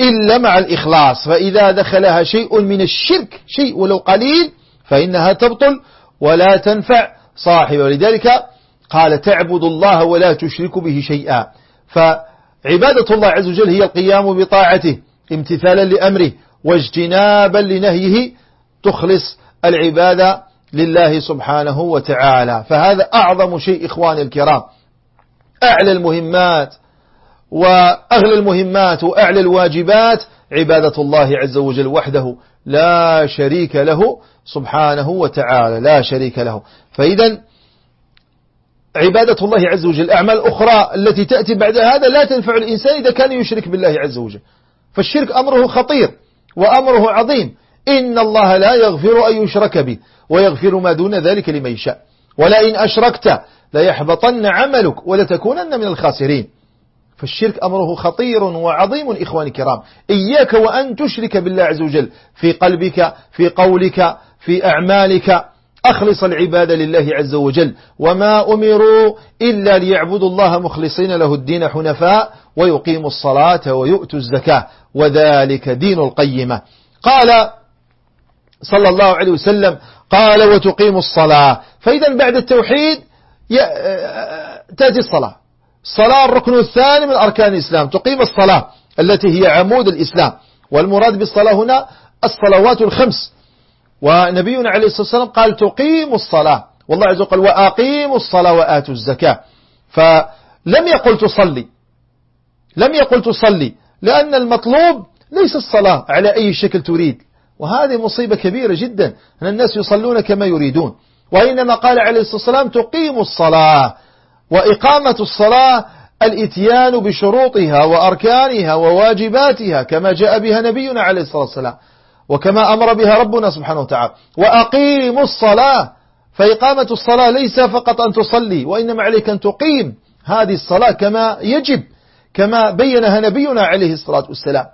إلا مع الإخلاص فإذا دخلها شيء من الشرك شيء ولو قليل فإنها تبطل ولا تنفع صاحبه ولذلك قال تعبد الله ولا تشرك به شيئا. فعبادة الله عز وجل هي القيام بطاعته امتثالا لأمره واجتنابا لنهيه تخلص العبادة لله سبحانه وتعالى. فهذا أعظم شيء إخواني الكرام. أعلى المهمات وأغلى المهمات وأعلى الواجبات عبادة الله عز وجل وحده لا شريك له سبحانه وتعالى لا شريك له. فإذا عبادة الله عز وجل أعمال أخرى التي تأتي بعد هذا لا تنفع الإنسان إذا كان يشرك بالله عز وجل. فالشرك أمره خطير وأمره عظيم. إن الله لا يغفر أن يشرك به ويغفر ما دون ذلك لمن يشاء. ولئن أشركت ليحبطن عملك ولتكونن من الخاسرين. فالشرك أمره خطير وعظيم إخواني الكرام. إياك وأن تشرك بالله عز وجل في قلبك في قولك في أعمالك. أخلص العبادة لله عز وجل. وما أمروا إلا ليعبدوا الله مخلصين له الدين حنفاء ويقيموا الصلاة ويؤتوا الزكاة. وذلك دين القيمة. قال صلى الله عليه وسلم قال وتقيم الصلاة. فإذا بعد التوحيد تأتي الصلاة. الصلاة الركن الثاني من أركان الإسلام تقيم الصلاة التي هي عمود الإسلام. والمراد بالصلاة هنا الصلوات الخمس. ونبينا عليه الصلاة والسلام قال تقيم الصلاة. والله عز وجل وأقيموا الصلاة وآتوا الزكاة. فلم يقل تصلي. لم يقل تصلي. لأن المطلوب ليس الصلاة على أي شكل تريد. وهذه مصيبة كبيرة جدا. أن الناس يصلون كما يريدون. وإنما قال عليه الصلاة والسلام تقيم الصلاة. وإقامة الصلاة الإتيان بشروطها وأركانها وواجباتها كما جاء بها نبينا عليه الصلاة والسلام وكما أمر بها ربنا سبحانه وتعالى. وأقيموا الصلاة فإقامة الصلاة ليس فقط أن تصلي وإنما عليك أن تقيم هذه الصلاة كما يجب كما بينها نبينا عليه الصلاة والسلام.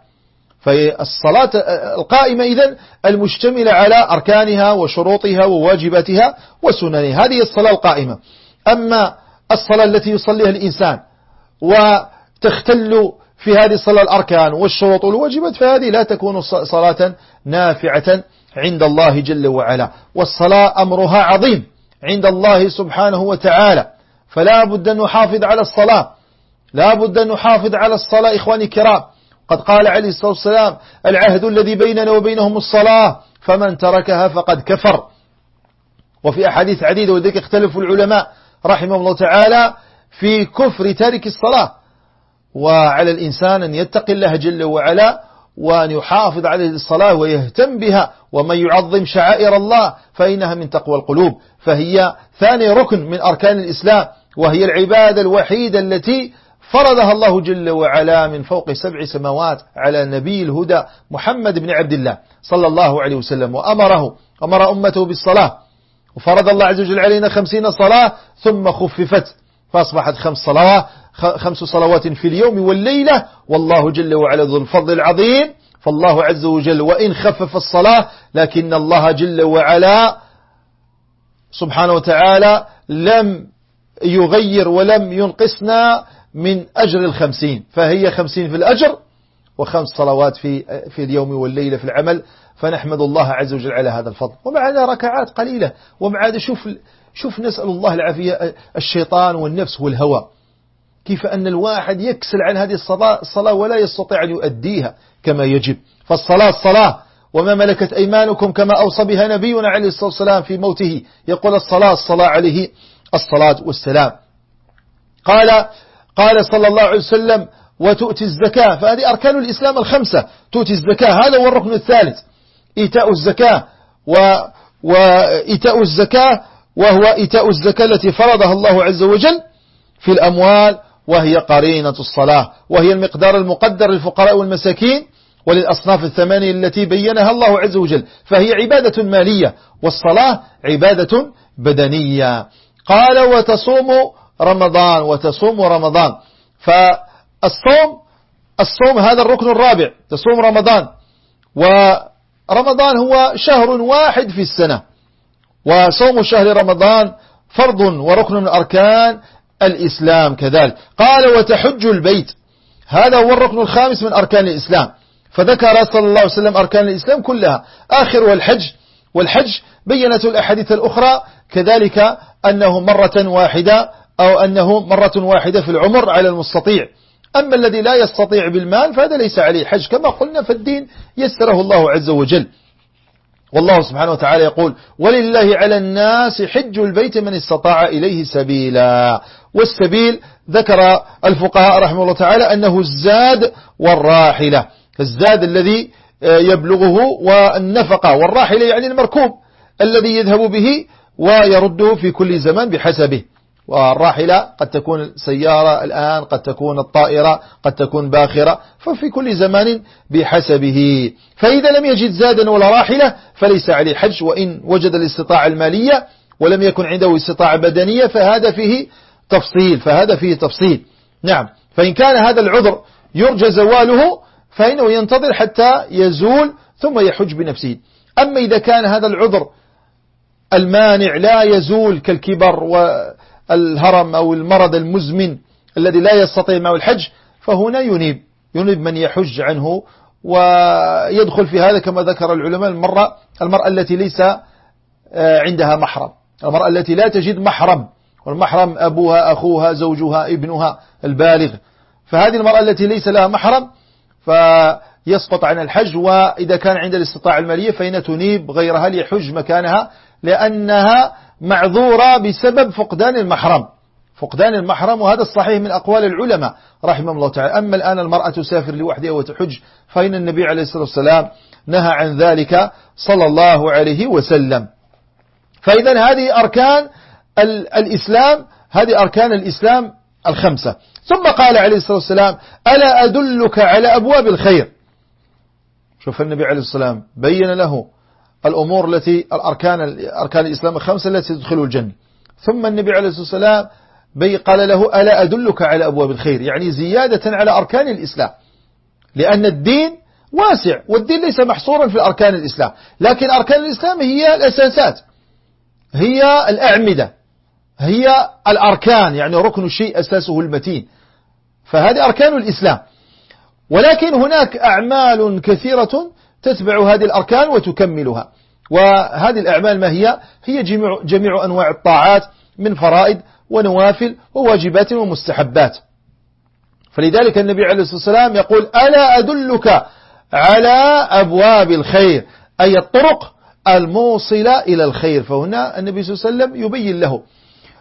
فالصلاة القائمة إذن المشتملة على أركانها وشروطها وواجباتها وسننها. هذه الصلاة القائمة. أما الصلاة التي يصليها الإنسان وتختل في هذه الصلاة الأركان والشروط والواجبات فهذه لا تكون صلاة نافعة عند الله جل وعلا. والصلاة أمرها عظيم عند الله سبحانه وتعالى. فلا بد أن نحافظ على الصلاة. لا بد أن نحافظ على الصلاة إخواني الكرام. قد قال عليه الصلاة والسلام العهد الذي بيننا وبينهم الصلاة فمن تركها فقد كفر. وفي أحاديث عديدة وذلك اختلف العلماء. رحمه الله تعالى في كفر تارك الصلاة. وعلى الإنسان أن يتقي الله جل وعلا وأن يحافظ على الصلاة ويهتم بها. ومن يعظم شعائر الله فإنها من تقوى القلوب. فهي ثاني ركن من أركان الإسلام. وهي العبادة الوحيدة التي فرضها الله جل وعلا من فوق سبع سماوات على نبي الهدى محمد بن عبد الله صلى الله عليه وسلم. وأمره أمر أمته بالصلاة. وفرض الله عز وجل علينا خمسين صلاة ثم خففت فأصبحت خمس صلوات خمس صلوات في اليوم والليلة. والله جل وعلا ذو الفضل العظيم. فالله عز وجل وإن خفف الصلاة لكن الله جل وعلا سبحانه وتعالى لم يغير ولم ينقصنا من أجر الخمسين. فهي خمسين في الأجر وخمس صلوات في في اليوم والليلة في العمل. فنحمد الله عز وجل على هذا الفضل. ومعنا ركعات قليلة. ومع شوف شوف نسأل الله العافية الشيطان والنفس والهوى. كيف أن الواحد يكسل عن هذه الصلاة ولا يستطيع أن يؤديها كما يجب. فالصلاة الصلاة وما ملكت أيمانكم كما أوصى بها نبينا عليه الصلاة والسلام في موته. يقول الصلاة الصلاة عليه الصلاة والسلام. قال قال صلى الله عليه وسلم وتؤتي الزكاة. فهذه أركان الإسلام الخمسة. تؤتي الزكاة هذا هو الركن الثالث. إيتاء الزكاة و وإيتاء الزكاة وهو إيتاء الزكاة التي فرضها الله عز وجل في الأموال وهي قرينة الصلاة وهي المقدار المقدر للفقراء والمساكين وللأصناف الثمانية التي بينها الله عز وجل فهي عبادة مالية والصلاة عبادة بدنية. قال وتصوم رمضان وتصوم رمضان. فالصوم الصوم هذا الركن الرابع تصوم رمضان. ورمضان هو شهر واحد في السنة. وصوم شهر رمضان فرض وركن من أركان الإسلام كذلك. قال وتحج البيت. هذا هو الركن الخامس من أركان الإسلام. فذكر صلى الله عليه وسلم أركان الإسلام كلها. آخر والحج والحج بينت الأحاديث الأخرى كذلك أنه مرة واحدة أو أنه مرة واحدة في العمر على المستطيع. أما الذي لا يستطيع بالمال فهذا ليس عليه حج. كما قلنا فالدين يسره الله عز وجل. والله سبحانه وتعالى يقول ولله على الناس حج البيت من استطاع إليه سبيلا. والسبيل ذكر الفقهاء رحمه الله تعالى أنه الزاد والراحلة. الزاد الذي يبلغه والنفقة. والراحلة يعني المركوب الذي يذهب به ويرده في كل زمان بحسبه. والراحلة قد تكون سيارة الآن قد تكون الطائرة قد تكون باخرة ففي كل زمان بحسبه. فإذا لم يجد زادا ولا راحلة فليس عليه حج وإن وجد الاستطاعة المالية ولم يكن عنده استطاعة بدنية فهذا فيه تفصيل فهذا فيه تفصيل. نعم. فإن كان هذا العذر يرجى زواله فإنه ينتظر حتى يزول ثم يحج بنفسه. أما إذا كان هذا العذر المانع لا يزول كالكبر والهرم أو المرض المزمن الذي لا يستطيع معه الحج فهنا ينيب. ينيب من يحج عنه ويدخل في هذا كما ذكر العلماء المرة المرأة التي ليس آه، عندها محرم. المرأة التي لا تجد محرم. والمحرم أبوها أخوها زوجها ابنها البالغ. فهذه المرأة التي ليس لها محرم فيسقط عن الحج وإذا كان عند الاستطاعة المالية فإن تنيب غيرها ليحج مكانها لأنها معذورة بسبب فقدان المحرم. فقدان المحرم وهذا الصحيح من أقوال العلماء رحمه الله تعالى. أما الآن المرأة تسافر لوحدها وتحج فإن النبي عليه الصلاة والسلام نهى عن ذلك صلى الله عليه وسلم. فإذا هذه أركان الإسلام هذه أركان الإسلام الخمسة. ثم قال عليه الصلاة والسلام ألا أدلك على أبواب الخير؟ شوف النبي عليه الصلاة والسلام بين له الأمور التي الأركان أركان الإسلام الخمسة التي تدخل الجنة. ثم النبي عليه الصلاة والسلام قال له ألا أدلك على أبواب الخير؟ يعني زيادة على أركان الإسلام. لأن الدين واسع والدين ليس محصورا في أركان الإسلام. لكن أركان الإسلام هي الأساسات. هي الأعمدة. هي الأركان. يعني ركن الشيء أساسه المتين. فهذه أركان الإسلام. ولكن هناك أعمال كثيرة تتبع هذه الأركان وتكملها. وهذه الأعمال ما هي؟ هي جميع, جميع أنواع الطاعات من فرائد ونوافل وواجبات ومستحبات. فلذلك النبي عليه الصلاة والسلام يقول ألا أدلك على أبواب الخير؟ أي الطرق الموصلة إلى الخير. فهنا النبي صلى الله عليه وسلم يبين له.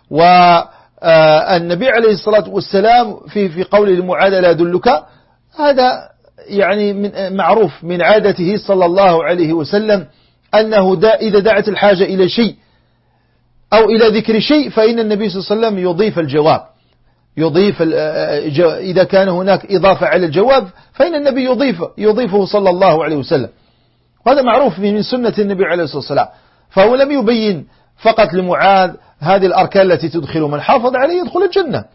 والنبي عليه الصلاة والسلام في في قول لمعاذ لا أدلك؟ هذا يعني من معروف من عادته صلى الله عليه وسلم أنه دا إذا دعت الحاجة إلى شيء أو إلى ذكر شيء فإن النبي صلى الله عليه وسلم يضيف الجواب. يضيف إذا كان هناك إضافة على الجواب فإن النبي يضيف يضيفه صلى الله عليه وسلم. وهذا معروف من سنة النبي عليه الصلاة والسلام. فهو لم يبين فقط لمعاذ هذه الأركان التي تدخل من حافظ عليه يدخل الجنة.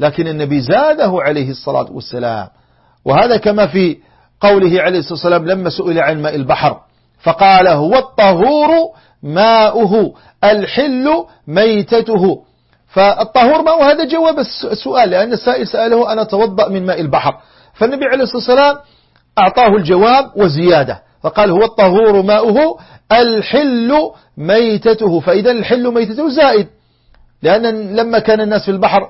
لكن النبي زاده عليه الصلاة والسلام. وهذا كما في قوله عليه الصلاة والسلام لما سئل عن ماء البحر فقال هو الطهور ماؤه الحل ميتته. فالطهور ماؤه هذا جواب السؤال لأن السائل سأله أنا توضأ من ماء البحر. فالنبي عليه الصلاة والسلام أعطاه الجواب وزيادة فقال هو الطهور ماؤه الحل ميتته. فإذا الحل ميتته زائد لأن لما كان الناس في البحر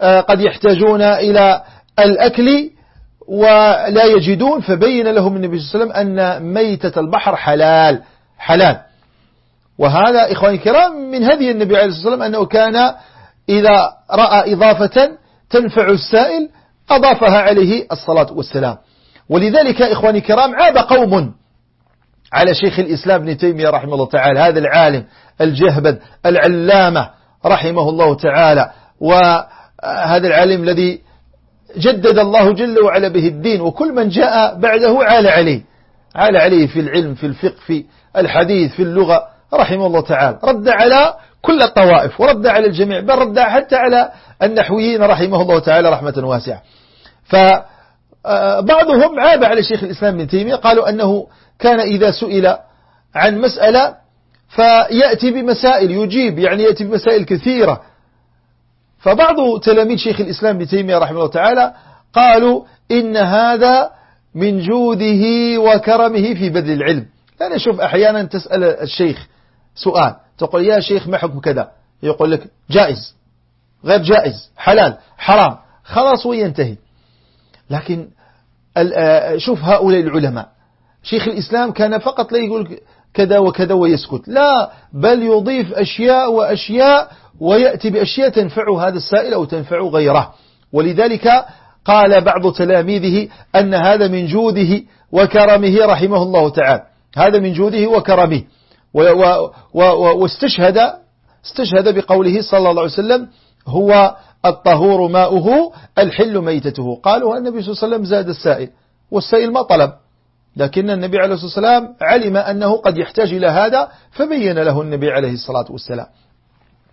آه، قد يحتاجون إلى الأكل ولا يجدون فبين لهم النبي صلى الله عليه وسلم أن ميتة البحر حلال حلال. وهذا إخواني الكرام من هدي النبي عليه الصلاة والسلام أنه كان إذا رأى إضافة تنفع السائل أضافها عليه الصلاة والسلام. ولذلك إخواني الكرام عاب قوم على شيخ الإسلام ابن تيمية رحمه الله تعالى هذا العالم الجهبذ العلامة رحمه الله تعالى. وهذا العالم الذي جدد الله جل وعلا به الدين وكل من جاء بعده عال عليه. عال عليه في العلم في الفقه في الحديث في اللغة. رحمه الله تعالى. رد على كل الطوائف ورد على الجميع بل رد حتى على النحويين رحمه الله تعالى رحمة واسعة. فبعضهم عاب على شيخ الإسلام ابن تيمية قالوا أنه كان إذا سئل عن مسألة فيأتي بمسائل يجيب يعني يأتي بمسائل كثيرة. فبعض تلاميذ شيخ الإسلام ابن تيمية رحمه الله تعالى قالوا إن هذا من جوده وكرمه في بذل العلم. أنا أشوف أحيانا تسأل الشيخ سؤال تقول يا شيخ ما حكم كذا؟ يقول لك جائز غير جائز حلال حرام خلاص وينتهي. لكن آه، شوف هؤلاء العلماء شيخ الإسلام كان فقط لا يقول كذا وكذا ويسكت لا بل يضيف أشياء وأشياء ويأتي بأشياء تنفع هذا السائل أو تنفع غيره. ولذلك قال بعض تلاميذه أن هذا من جوده وكرمه رحمه الله تعالى. هذا من جوده وكرمه. واستشهد استشهد بقوله صلى الله عليه وسلم هو الطهور ماؤه الحل ميتته. قالوا النبي صلى الله عليه وسلم زاد السائل والسائل ما طلب. لكن النبي عليه الصلاة والسلام علم أنه قد يحتاج إلى هذا فبين له النبي عليه الصلاة والسلام.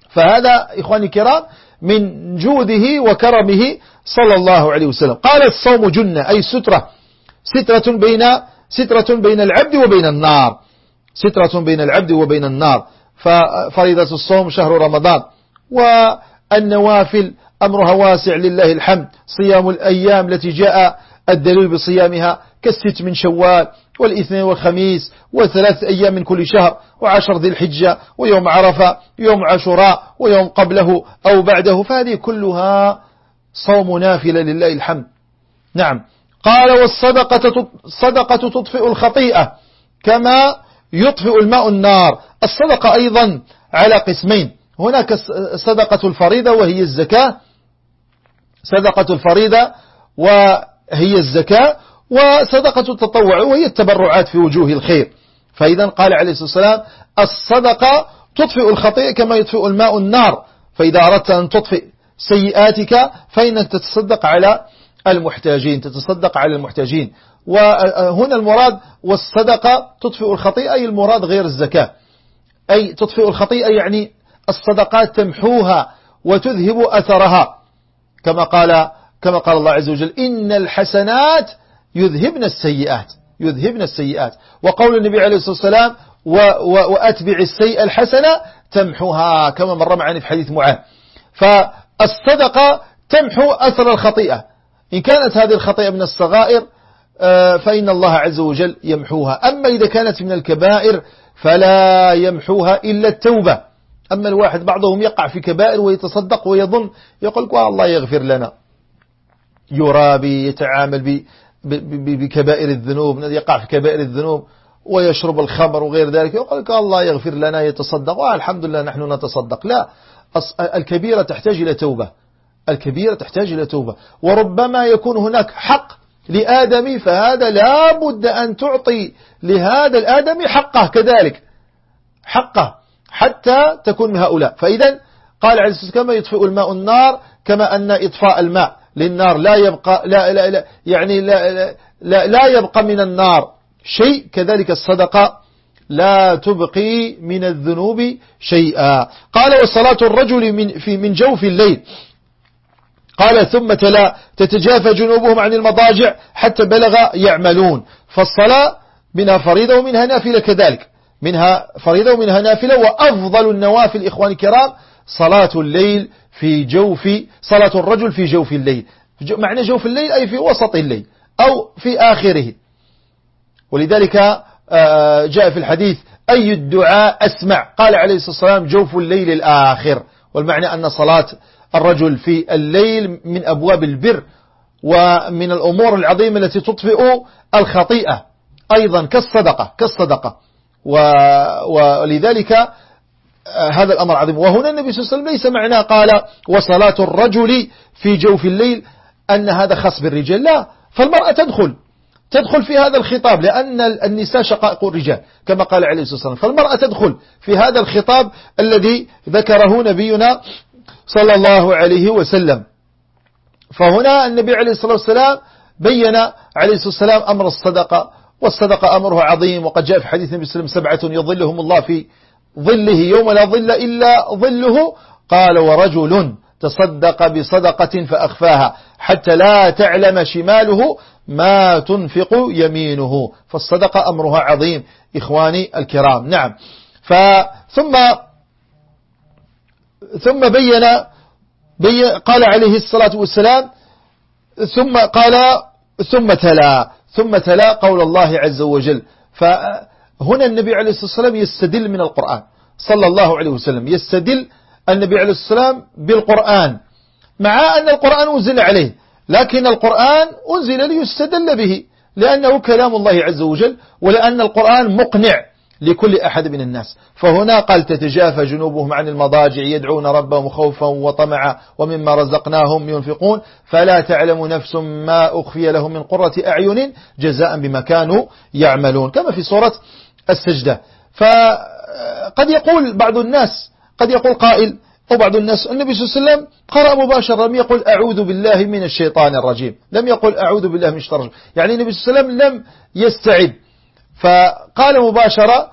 فهذا إخواني الكرام من جوده وكرمه صلى الله عليه وسلم. قال الصوم جنة أي سترة. سترة بين سترة بين العبد وبين النار. سترة بين العبد وبين النار. ففريضة الصوم شهر رمضان. والنوافل أمرها واسع لله الحمد. صيام الأيام التي جاء الدليل بصيامها. كالست من شوال والاثنين والخميس وثلاث أيام من كل شهر وعشر ذي الحجة ويوم عرفة يوم عاشوراء ويوم قبله أو بعده فهذه كلها صوم نافلة لله الحمد. نعم. قال والصدقة صدقة تطفئ الخطيئة كما يطفئ الماء النار. الصدقة أيضا على قسمين. هناك صدقة الفريضة وهي الزكاة. صدقة الفريضة وهي الزكاة. وصدقة التطوع وهي التبرعات في وجوه الخير. فإذا قال عليه الصلاة والسلام الصدقة تطفئ الخطيئة كما يطفئ الماء النار. فإذا أردت أن تطفئ سيئاتك فإنك تتصدق على المحتاجين تتصدق على المحتاجين. وهنا المراد والصدقة تطفئ الخطيئة أي المراد غير الزكاة. أي تطفئ الخطيئة يعني الصدقات تمحوها وتذهب أثرها. كما قال كما قال الله عز وجل إن الحسنات يذهبن السيئات يذهبن السيئات. وقول النبي عليه الصلاة والسلام وأتبع السيئة الحسنة تمحوها كما مر معنا في حديث معاذ. فالصدقة تمحو أثر الخطيئة. إن كانت هذه الخطيئة من الصغائر آه، فإن الله عز وجل يمحوها. أما إذا كانت من الكبائر فلا يمحوها إلا التوبة. أما الواحد بعضهم يقع في كبائر ويتصدق ويظن يقول الله يغفر لنا يرابي يتعامل بكبائر الذنوب يقع في كبائر الذنوب ويشرب الخمر وغير ذلك يقول لك الله يغفر لنا يتصدق الحمد لله نحن نتصدق. لا الكبيرة تحتاج إلى توبة. الكبيرة تحتاج إلى توبة. وربما يكون هناك حق لآدم فهذا لا بد أن تعطي لهذا الآدم حقه كذلك. حقه حتى تكون من هؤلاء. فإذا قال عليه الصلاة كما يطفئ الماء النار كما أن إطفاء الماء. للنار لا يبقى لا لا لا يعني لا لا, لا يبقى من النار. شيء كذلك الصدقة لا تبقي من الذنوب شيئا. قال وصلاة الرجل من في من جوف الليل. قال ثم تلا تتجافى جنوبهم عن المضاجع حتى بلغ يعملون. فالصلاة منها فريضة ومنها نافلة كذلك. منها فريضة ومنها نافلة وأفضل النوافل إخواني الكرام صلاة الليل في جوف صلاة الرجل في جوف الليل. معنى جوف الليل أي في وسط الليل أو في آخره. ولذلك آه، جاء في الحديث أي الدعاء أسمع؟ قال عليه الصلاة والسلام جوف الليل الآخر. والمعنى أن صلاة الرجل في الليل من أبواب البر ومن الأمور العظيمة التي تطفئ الخطيئة. أيضا كالصدقة كالصدقة. ولذلك هذا الأمر عظيم. وهنا النبي صلى الله عليه وسلم ليس معناه قال وصلاة الرجل في جوف الليل أن هذا خاص بالرجال. لا فالمرأة تدخل تدخل في هذا الخطاب لأن النساء شقائق الرجال كما قال عليه الصلاة والسلام. فالمرأة تدخل في هذا الخطاب الذي ذكره نبينا صلى الله عليه وسلم. فهنا النبي عليه الصلاة والسلام بين عليه الصلاة والسلام أمر الصدقة والصدقة أمره عظيم وقد جاء في حديث النبي صلى الله عليه وسلم سبعة يظلهم الله في ظله يوم لا ظل إلا ظله. قال ورجل تصدق بصدقة فأخفاها حتى لا تعلم شماله ما تنفق يمينه. فالصدقة أمرها عظيم إخواني الكرام. نعم. ثم ثم بين, بي قال عليه الصلاة والسلام ثم قال ثم تلا ثم تلا قول الله عز وجل. فهنا النبي عليه الصلاة والسلام يستدل من القرآن. صلى الله عليه وسلم يستدل النبي عليه الصلاة والسلام بالقرآن. مع أن القرآن أنزل عليه لكن القرآن أنزل ليستدل به لأنه كلام الله عز وجل ولأن القرآن مقنع لكل أحد من الناس. فهنا قال تتجافى جنوبهم عن المضاجع يدعون ربهم خوفا وطمعا ومما رزقناهم ينفقون. فلا تعلم نفس ما أخفي لهم من قرة أعين جزاء بما كانوا يعملون. كما في سورة السجدة. فقد يقول بعض الناس قد يقول قائل أو بعض الناس النبي صلى الله عليه وسلم قرأ مباشرة لم يقل أعوذ بالله من الشيطان الرجيم. لم يقل أعوذ بالله من الشيطان الرجيم. يعني النبي صلى الله عليه وسلم لم يستعد. فقال مباشرة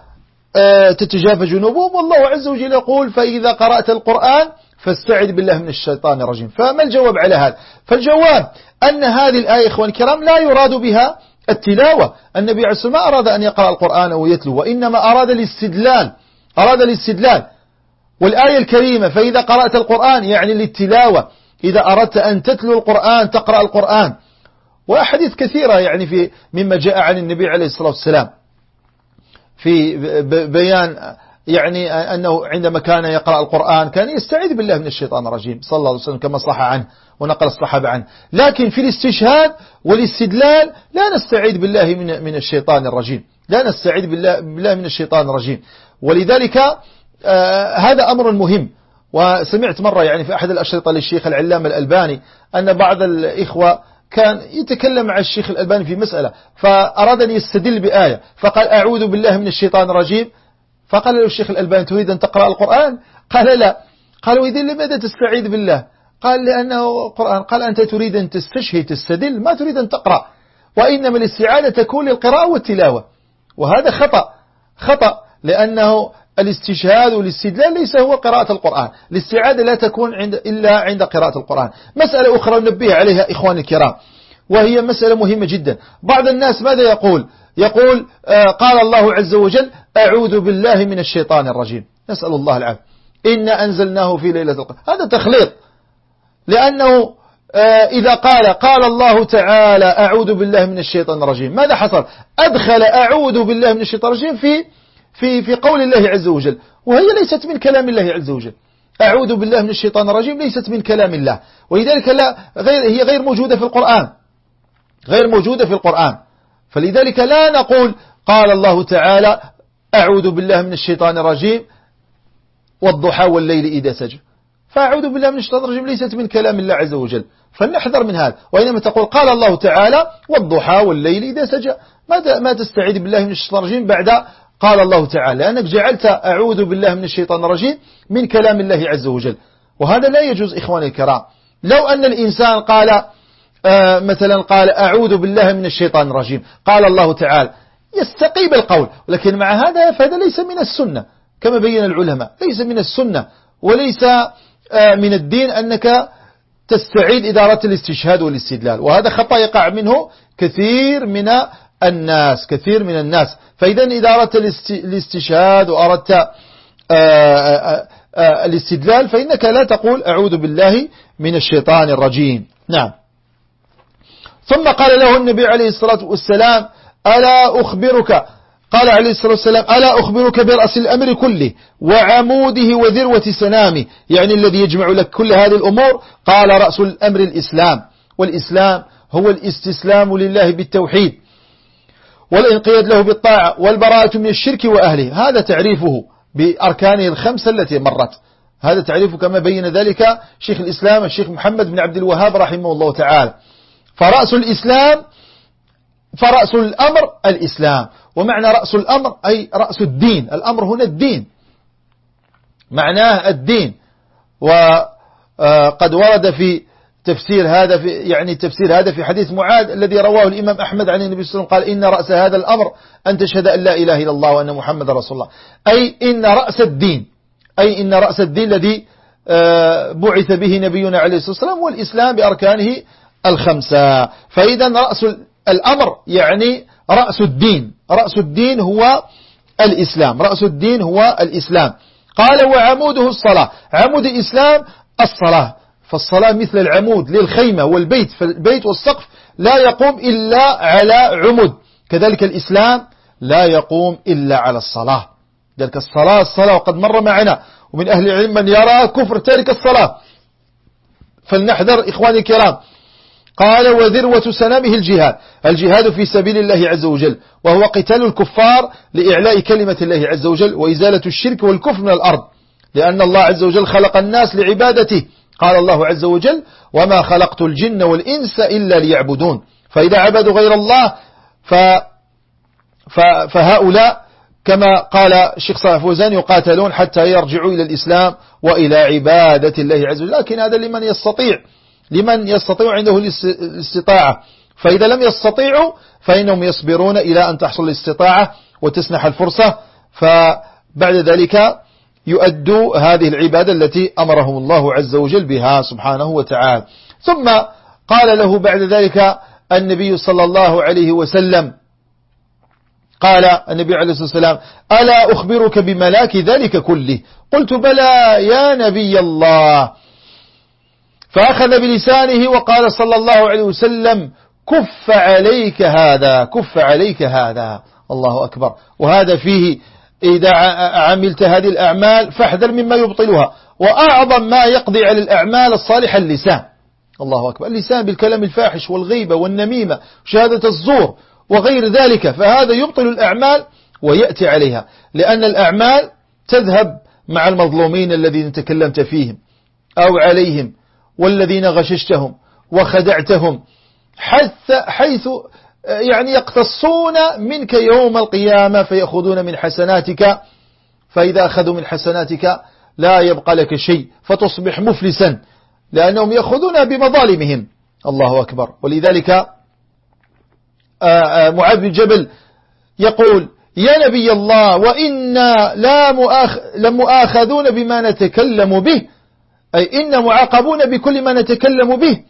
آه، تتجافى جنوبهم والله عز وجل يقول فإذا قرأت القرآن فاستعد بالله من الشيطان الرجيم. فما الجواب على هذا؟ فالجواب أن هذه الآية إخوان الكرام لا يراد بها التلاوة. النبي عليه الصلاة ما أراد أن يقرأ القرآن ويتلو وإنما أراد الاستدلال أراد الاستدلال. والآية الكريمة فإذا قرأت القرآن يعني للتلاوة. إذا أردت أن تتلو القرآن تقرأ القرآن. وأحاديث كثيرة يعني في مما جاء عن النبي عليه الصلاة والسلام. في بيان يعني أنه عندما كان يقرأ القرآن كان يستعيذ بالله من الشيطان الرجيم صلى الله عليه وسلم كما صح عنه. ونقل الصحابة عنه. لكن في الاستشهاد والاستدلال لا نستعيذ بالله من من الشيطان الرجيم. لا نستعيذ بالله, بالله من الشيطان الرجيم. ولذلك آه هذا أمر مهم. وسمعت مرة يعني في أحد الأشرطة للشيخ العلام الألباني أن بعض الإخوة كان يتكلم مع الشيخ الألباني في مسألة فأراد أن يستدل بآية فقال أعوذ بالله من الشيطان الرجيم. فقال له الشيخ الألباني تريد أن تقرأ القرآن؟ قال لا. قال وإذا لماذا تستعيذ بالله؟ قال لأنه قرآن قال أنت تريد أن تستشهي تستدل ما تريد أن تقرأ. وإنما الاستعادة تكون للقراءة والتلاوة. وهذا خطأ خطأ لأنه الاستشهاد والاستدلال ليس هو قراءة القرآن. الاستعادة لا تكون عند إلا عند قراءة القرآن. مسألة أخرى نبه عليها إخواني الكرام. وهي مسألة مهمة جدا. بعض الناس ماذا يقول؟ يقول آه، قال الله عز وجل أعوذ بالله من الشيطان الرجيم. نسأل الله العافية. إن أنزلناه في ليلة القدر. هذا تخليط. لأنه آه، إذا قال قال الله تعالى أعوذ بالله من الشيطان الرجيم. ماذا حصل؟ أدخل أعوذ بالله من الشيطان الرجيم في في في قول الله عز وجل. وهي ليست من كلام الله عز وجل. أعوذ بالله من الشيطان الرجيم ليست من كلام الله. ولذلك لا غير هي غير موجودة في القرآن. غير موجودة في القرآن. فلذلك لا نقول قال الله تعالى أعوذ بالله من الشيطان الرجيم والضحى والليل إذا سجى. فأعوذ بالله من الشيطان الرجيم ليست من كلام الله عز وجل. فلنحذر من هذا. وإنما تقول قال الله تعالى والضحى والليل إذا سجى ما تستعيذ بالله من الشيطان الرجيم بعد قال الله تعالى لأنك جعلت أعوذ بالله من الشيطان الرجيم من كلام الله عز وجل وهذا لا يجوز إخواني الكرام. لو أن الإنسان قال آه، مثلا قال أعوذ بالله من الشيطان الرجيم قال الله تعالى يستقيم القول ولكن مع هذا فهذا ليس من السنة. كما بين العلماء ليس من السنة. وليس من الدين أنك تستعيد إدارة الاستشهاد والاستدلال. وهذا خطأ يقع منه كثير من الناس كثير من الناس. فإذا إذا أردت الاستشهاد وأردت آه، الاستدلال فإنك لا تقول أعوذ بالله من الشيطان الرجيم. نعم. ثم قال له النبي عليه الصلاة والسلام ألا أخبرك قال عليه الصلاة والسلام ألا أخبرك برأس الأمر كله وعموده وذروة سنامه؟ يعني الذي يجمع لك كل هذه الأمور. قال رأس الأمر الإسلام. والإسلام هو الاستسلام لله بالتوحيد والانقياد له بالطاعة والبراءة من الشرك وأهله. هذا تعريفه بأركانه الخمسة التي مرت. هذا تعريفه كما بين ذلك شيخ الإسلام الشيخ محمد بن عبد الوهاب رحمه الله تعالى. فرأس الإسلام فرأس الأمر الإسلام. ومعنى رأس الأمر أي رأس الدين. الأمر هنا الدين. معناه الدين. وقد ورد في تفسير هذا في يعني تفسير هذا في حديث معاذ الذي رواه الإمام أحمد عن النبي صلى الله عليه وسلم قال إن رأس هذا الأمر أن تشهد أن لا إله إلا الله وأن محمد رسول الله. أي إن رأس الدين. أي إن رأس الدين الذي آه، بعث به نبينا عليه الصلاة والسلام والإسلام بأركانه الخمسة. فإذا رأس الأمر يعني رأس الدين. رأس الدين هو الإسلام. رأس الدين هو الإسلام. قال وعموده الصلاة. عمود الإسلام الصلاة. فالصلاة مثل العمود للخيمة والبيت. فالبيت والسقف لا يقوم إلا على عمود. كذلك الإسلام لا يقوم إلا على الصلاة. ذلك الصلاة الصلاة وقد مر معنا. ومن أهل العلم من يرى كفر تارك الصلاة. فلنحذر إخواني الكرام. قال وذروة سنامه الجهاد الجهاد في سبيل الله عز وجل وهو قتال الكفار لإعلاء كلمة الله عز وجل وإزالة الشرك والكفر من الأرض. لأن الله عز وجل خلق الناس لعبادته. قال الله عز وجل وما خلقت الجن والإنس إلا ليعبدون فإذا عبدوا غير الله ف فهؤلاء كما قال الشيخ صالح فوزان يقاتلون حتى يرجعوا إلى الإسلام وإلى عبادة الله عز وجل. لكن هذا لمن يستطيع. لمن يستطيع عنده الاستطاعة. فإذا لم يستطيعوا فإنهم يصبرون إلى أن تحصل الاستطاعة وتسنح الفرصة. فبعد ذلك يؤدوا هذه العبادة التي أمرهم الله عز وجل بها سبحانه وتعالى. ثم قال له بعد ذلك النبي صلى الله عليه وسلم قال النبي عليه الصلاة والسلام ألا أخبرك بملاك ذلك كله؟ قلت بلى يا نبي الله. فأخذ بلسانه وقال صلى الله عليه وسلم كف عليك هذا كف عليك هذا. الله أكبر. وهذا فيه إذا عملت هذه الأعمال فاحذر مما يبطلها. وأعظم ما يقضي على الأعمال الصالحة اللسان. الله أكبر. اللسان بالكلام الفاحش والغيبة والنميمة وشهادة الزور وغير ذلك. فهذا يبطل الأعمال ويأتي عليها. لأن الأعمال تذهب مع المظلومين الذين تكلمت فيهم أو عليهم. والذين غششتهم وخدعتهم حيث يعني يقتصون منك يوم القيامة فيأخذون من حسناتك فإذا أخذوا من حسناتك لا يبقى لك شيء فتصبح مفلسا لأنهم يأخذون بمظالمهم. الله أكبر. ولذلك آه، آه، معاذ بن جبل يقول يا نبي الله وإنا لا مؤاخ لمؤاخذون بما نتكلم به أي إن معاقبون بكل ما نتكلم به.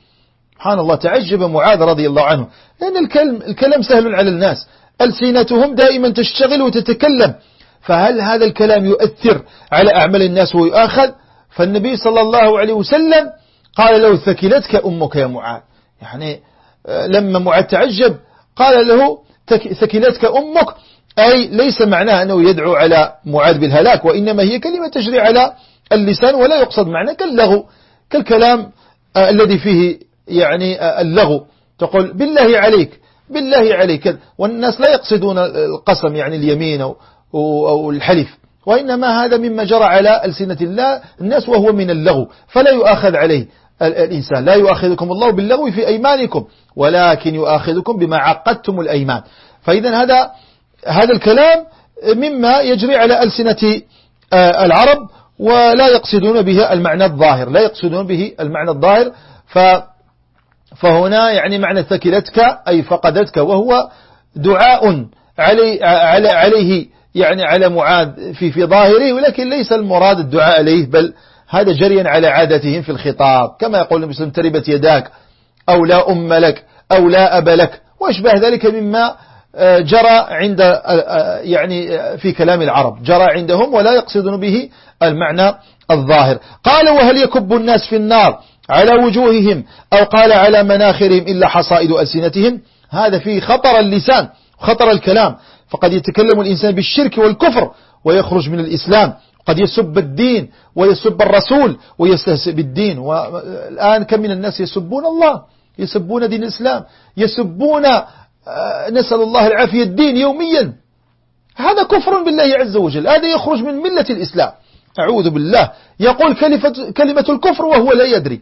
سبحان الله تعجب معاذ رضي الله عنه. لأن الكلم الكلام سهل على الناس. ألسنتهم دائما تشتغل وتتكلم. فهل هذا الكلام يؤثر على أعمال الناس ويؤاخذ؟ فالنبي صلى الله عليه وسلم قال له ثكلتك أمك يا معاذ. يعني آه، لما معاذ تعجب قال له ثكلتك أمك. أي ليس معناه أنه يدعو على معاذ بالهلاك وإنما هي كلمة تجري على اللسان ولا يقصد معنى كاللغو كالكلام آه، الذي فيه يعني آه، اللغو. تقول بالله عليك بالله عليك. والناس لا يقصدون القسم يعني اليمين أو الحلف. وإنما هذا مما جرى على ألسنة الله الناس وهو من اللغو. فلا يؤاخذ عليه الإنسان. لا يؤاخذكم الله باللغو في أيمانكم ولكن يؤاخذكم بما عقدتم الأيمان. فإذا هذا هذا الكلام مما يجري على ألسنة آه، العرب. ولا يقصدون به المعنى الظاهر. لا يقصدون به المعنى الظاهر. ف فهنا يعني معنى ثكلتك أي فقدتك وهو دعاء علي عليه يعني على معاذ في في ظاهره ولكن ليس المراد الدعاء عليه بل هذا جريا على عادتهم في الخطاب. كما يقول النبي تربت يداك أو لا أم لك أو لا أب لك وأشبه ذلك مما جرى عند آه، آه، يعني في كلام العرب جرى عندهم ولا يقصدون به المعنى الظاهر. قال وهل يكب الناس في النار على وجوههم أو قال على مناخرهم إلا حصائد ألسنتهم؟ هذا فيه خطر اللسان خطر الكلام. فقد يتكلم الإنسان بالشرك والكفر ويخرج من الإسلام. قد يسب الدين ويسب الرسول ويستهزئ بالدين. والآن كم من الناس يسبون الله يسبون دين الإسلام يسبون آه، نسأل الله العافية الدين يوميا. هذا كفر بالله عز وجل. هذا يخرج من ملة الإسلام. أعوذ بالله. يقول كلمة, كلمة الكفر وهو لا يدري.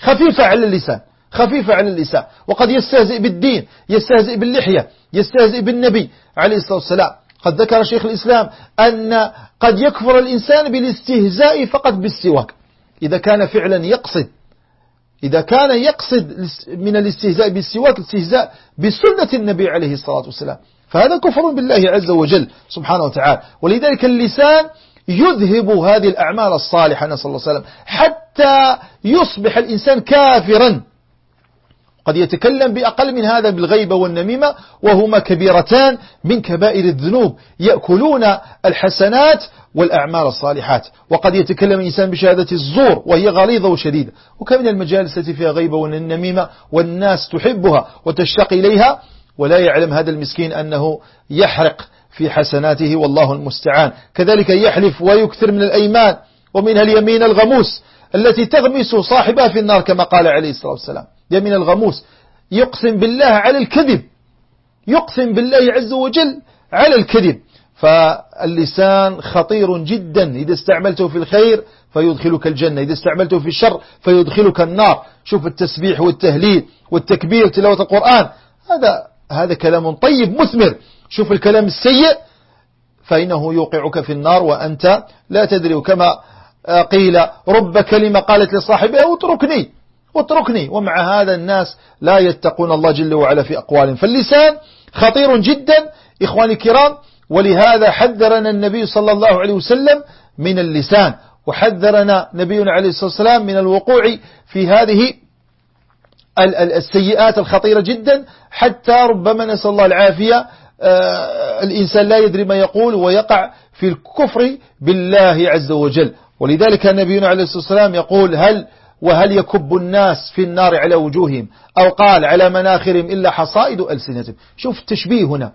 خفيفة على اللسان. خفيفة على اللسان. وقد يستهزئ بالدين يستهزئ باللحية يستهزئ بالنبي عليه الصلاة والسلام. قد ذكر شيخ الإسلام أن قد يكفر الإنسان بالاستهزاء فقط بالسواك. إذا كان فعلا يقصد إذا كان يقصد من الاستهزاء بالسواك الاستهزاء بسنة النبي عليه الصلاة والسلام. فهذا كفر بالله عز وجل سبحانه وتعالى. ولذلك اللسان يذهب هذه الأعمال الصالحة نسأل الله وسلم حتى يصبح الإنسان كافرا. قد يتكلم بأقل من هذا بالغيبة والنميمة وهما كبيرتان من كبائر الذنوب. يأكلون الحسنات والأعمال الصالحات. وقد يتكلم الإنسان بشهادة الزور وهي غليظة وشديدة. وكم من المجالس التي فيها غيبة والنميمة والناس تحبها وتشتاق إليها ولا يعلم هذا المسكين أنه يحرق في حسناته والله المستعان. كذلك يحلف ويكثر من الأيمان ومنها اليمين الغموس التي تغمس صاحبها في النار كما قال عليه الصلاة والسلام. يمين الغموس يقسم بالله على الكذب يقسم بالله عز وجل على الكذب. فاللسان خطير جدا. إذا استعملته في الخير فيدخلك الجنة. إذا استعملته في الشر فيدخلك النار. شوف التسبيح والتهليل والتكبير تلاوة القرآن. هذا هذا كلام طيب مثمر. شوف الكلام السيء. فإنه يوقعك في النار وأنت لا تدري. وكما قيل رب كلمة قالت لصاحبها اتركني اتركني. ومع هذا الناس لا يتقون الله جل وعلا في أقوالهم. فاللسان خطير جدا. إخواني الكرام ولهذا حذرنا النبي صلى الله عليه وسلم من اللسان وحذرنا نبينا عليه الصلاة والسلام من الوقوع في هذه السيئات الخطيرة جدا حتى ربما نسأل الله العافية آه، الإنسان لا يدري ما يقول ويقع في الكفر بالله عز وجل. ولذلك نبينا عليه الصلاة والسلام يقول هل وهل يكب الناس في النار على وجوههم؟ أو قال على مناخرهم إلا حصائد ألسنتهم. شوف التشبيه هنا.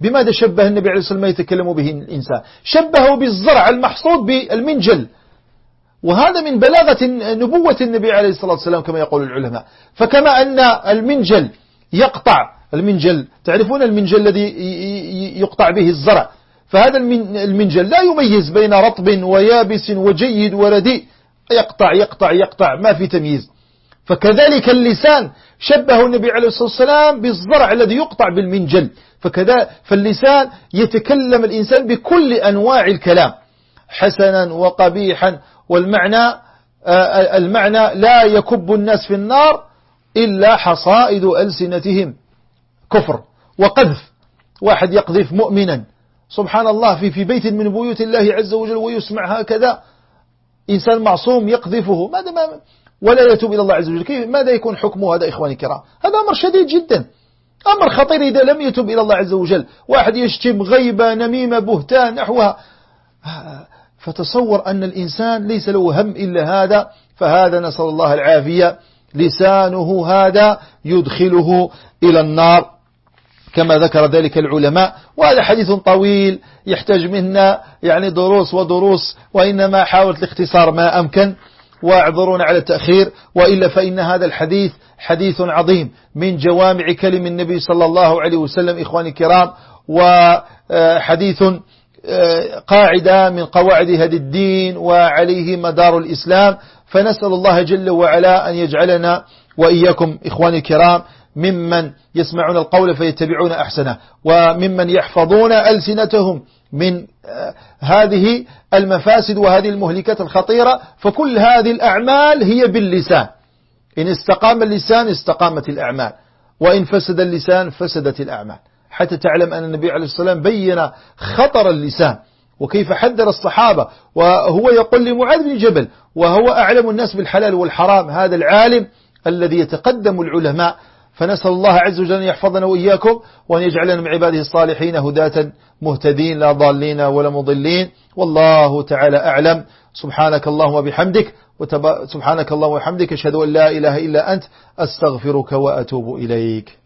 بماذا شبه النبي عليه الصلاة والسلام يتكلم به الإنسان؟ شبهه بالزرع المحصود بالمنجل. وهذا من بلاغة نبوة النبي عليه الصلاة والسلام كما يقول العلماء. فكما أن المنجل يقطع المنجل تعرفون المنجل الذي يقطع به الزرع؟ فهذا المنجل لا يميز بين رطب ويابس وجيد ورديء. يقطع يقطع يقطع ما في تمييز. فكذلك اللسان شبه النبي عليه الصلاة والسلام بالزرع الذي يقطع بالمنجل. فكذا فاللسان يتكلم الإنسان بكل أنواع الكلام. حسنا وقبيحا والمعنى آه، المعنى لا يكب الناس في النار إلا حصائد ألسنتهم. كفر وقذف. واحد يقذف مؤمنا. سبحان الله في في بيت من بيوت الله عز وجل ويسمع هكذا. إنسان معصوم يقذفه. ماذا ما ولا يتوب إلى الله عز وجل. كيف؟ ماذا يكون حكمه هذا إخواني الكرام؟ هذا أمر شديد جدا. أمر خطير إذا لم يتوب إلى الله عز وجل. واحد يشتم غيبة نميمة بهتان نحوها. فتصور أن الإنسان ليس له هم إلا هذا فهذا نسأل الله العافية. لسانه هذا يدخله إلى النار. كما ذكر ذلك العلماء. وهذا حديث طويل يحتاج منا يعني دروس ودروس وإنما حاولت الاختصار ما أمكن. واعذرون على التأخير وإلا فإن هذا الحديث حديث عظيم من جوامع كلم النبي صلى الله عليه وسلم إخواني الكرام وحديث قاعدة من قواعد هذا الدين وعليه مدار الإسلام. فنسأل الله جل وعلا أن يجعلنا وإياكم إخواني الكرام ممن يسمعون القول فيتبعون أحسنه وممن يحفظون ألسنتهم من آه، هذه المفاسد وهذه المهلكات الخطيرة فكل هذه الأعمال هي باللسان. إن استقام اللسان استقامت الأعمال. وإن فسد اللسان فسدت الأعمال. حتى تعلم أن النبي عليه الصلاة والسلام بين خطر اللسان وكيف حذر الصحابة. وهو يقول لمعاذ بن جبل وهو أعلم الناس بالحلال والحرام هذا العالم الذي يتقدم العلماء فنسأل الله عز وجل أن يحفظنا وإياكم وأن يجعلنا من عباده الصالحين هداة مهتدين لا ضالين ولا مضلين والله تعالى أعلم. سبحانك اللهم وبحمدك سبحانك اللهم وبحمدك أشهد أن لا إله إلا أنت أستغفرك وأتوب إليك.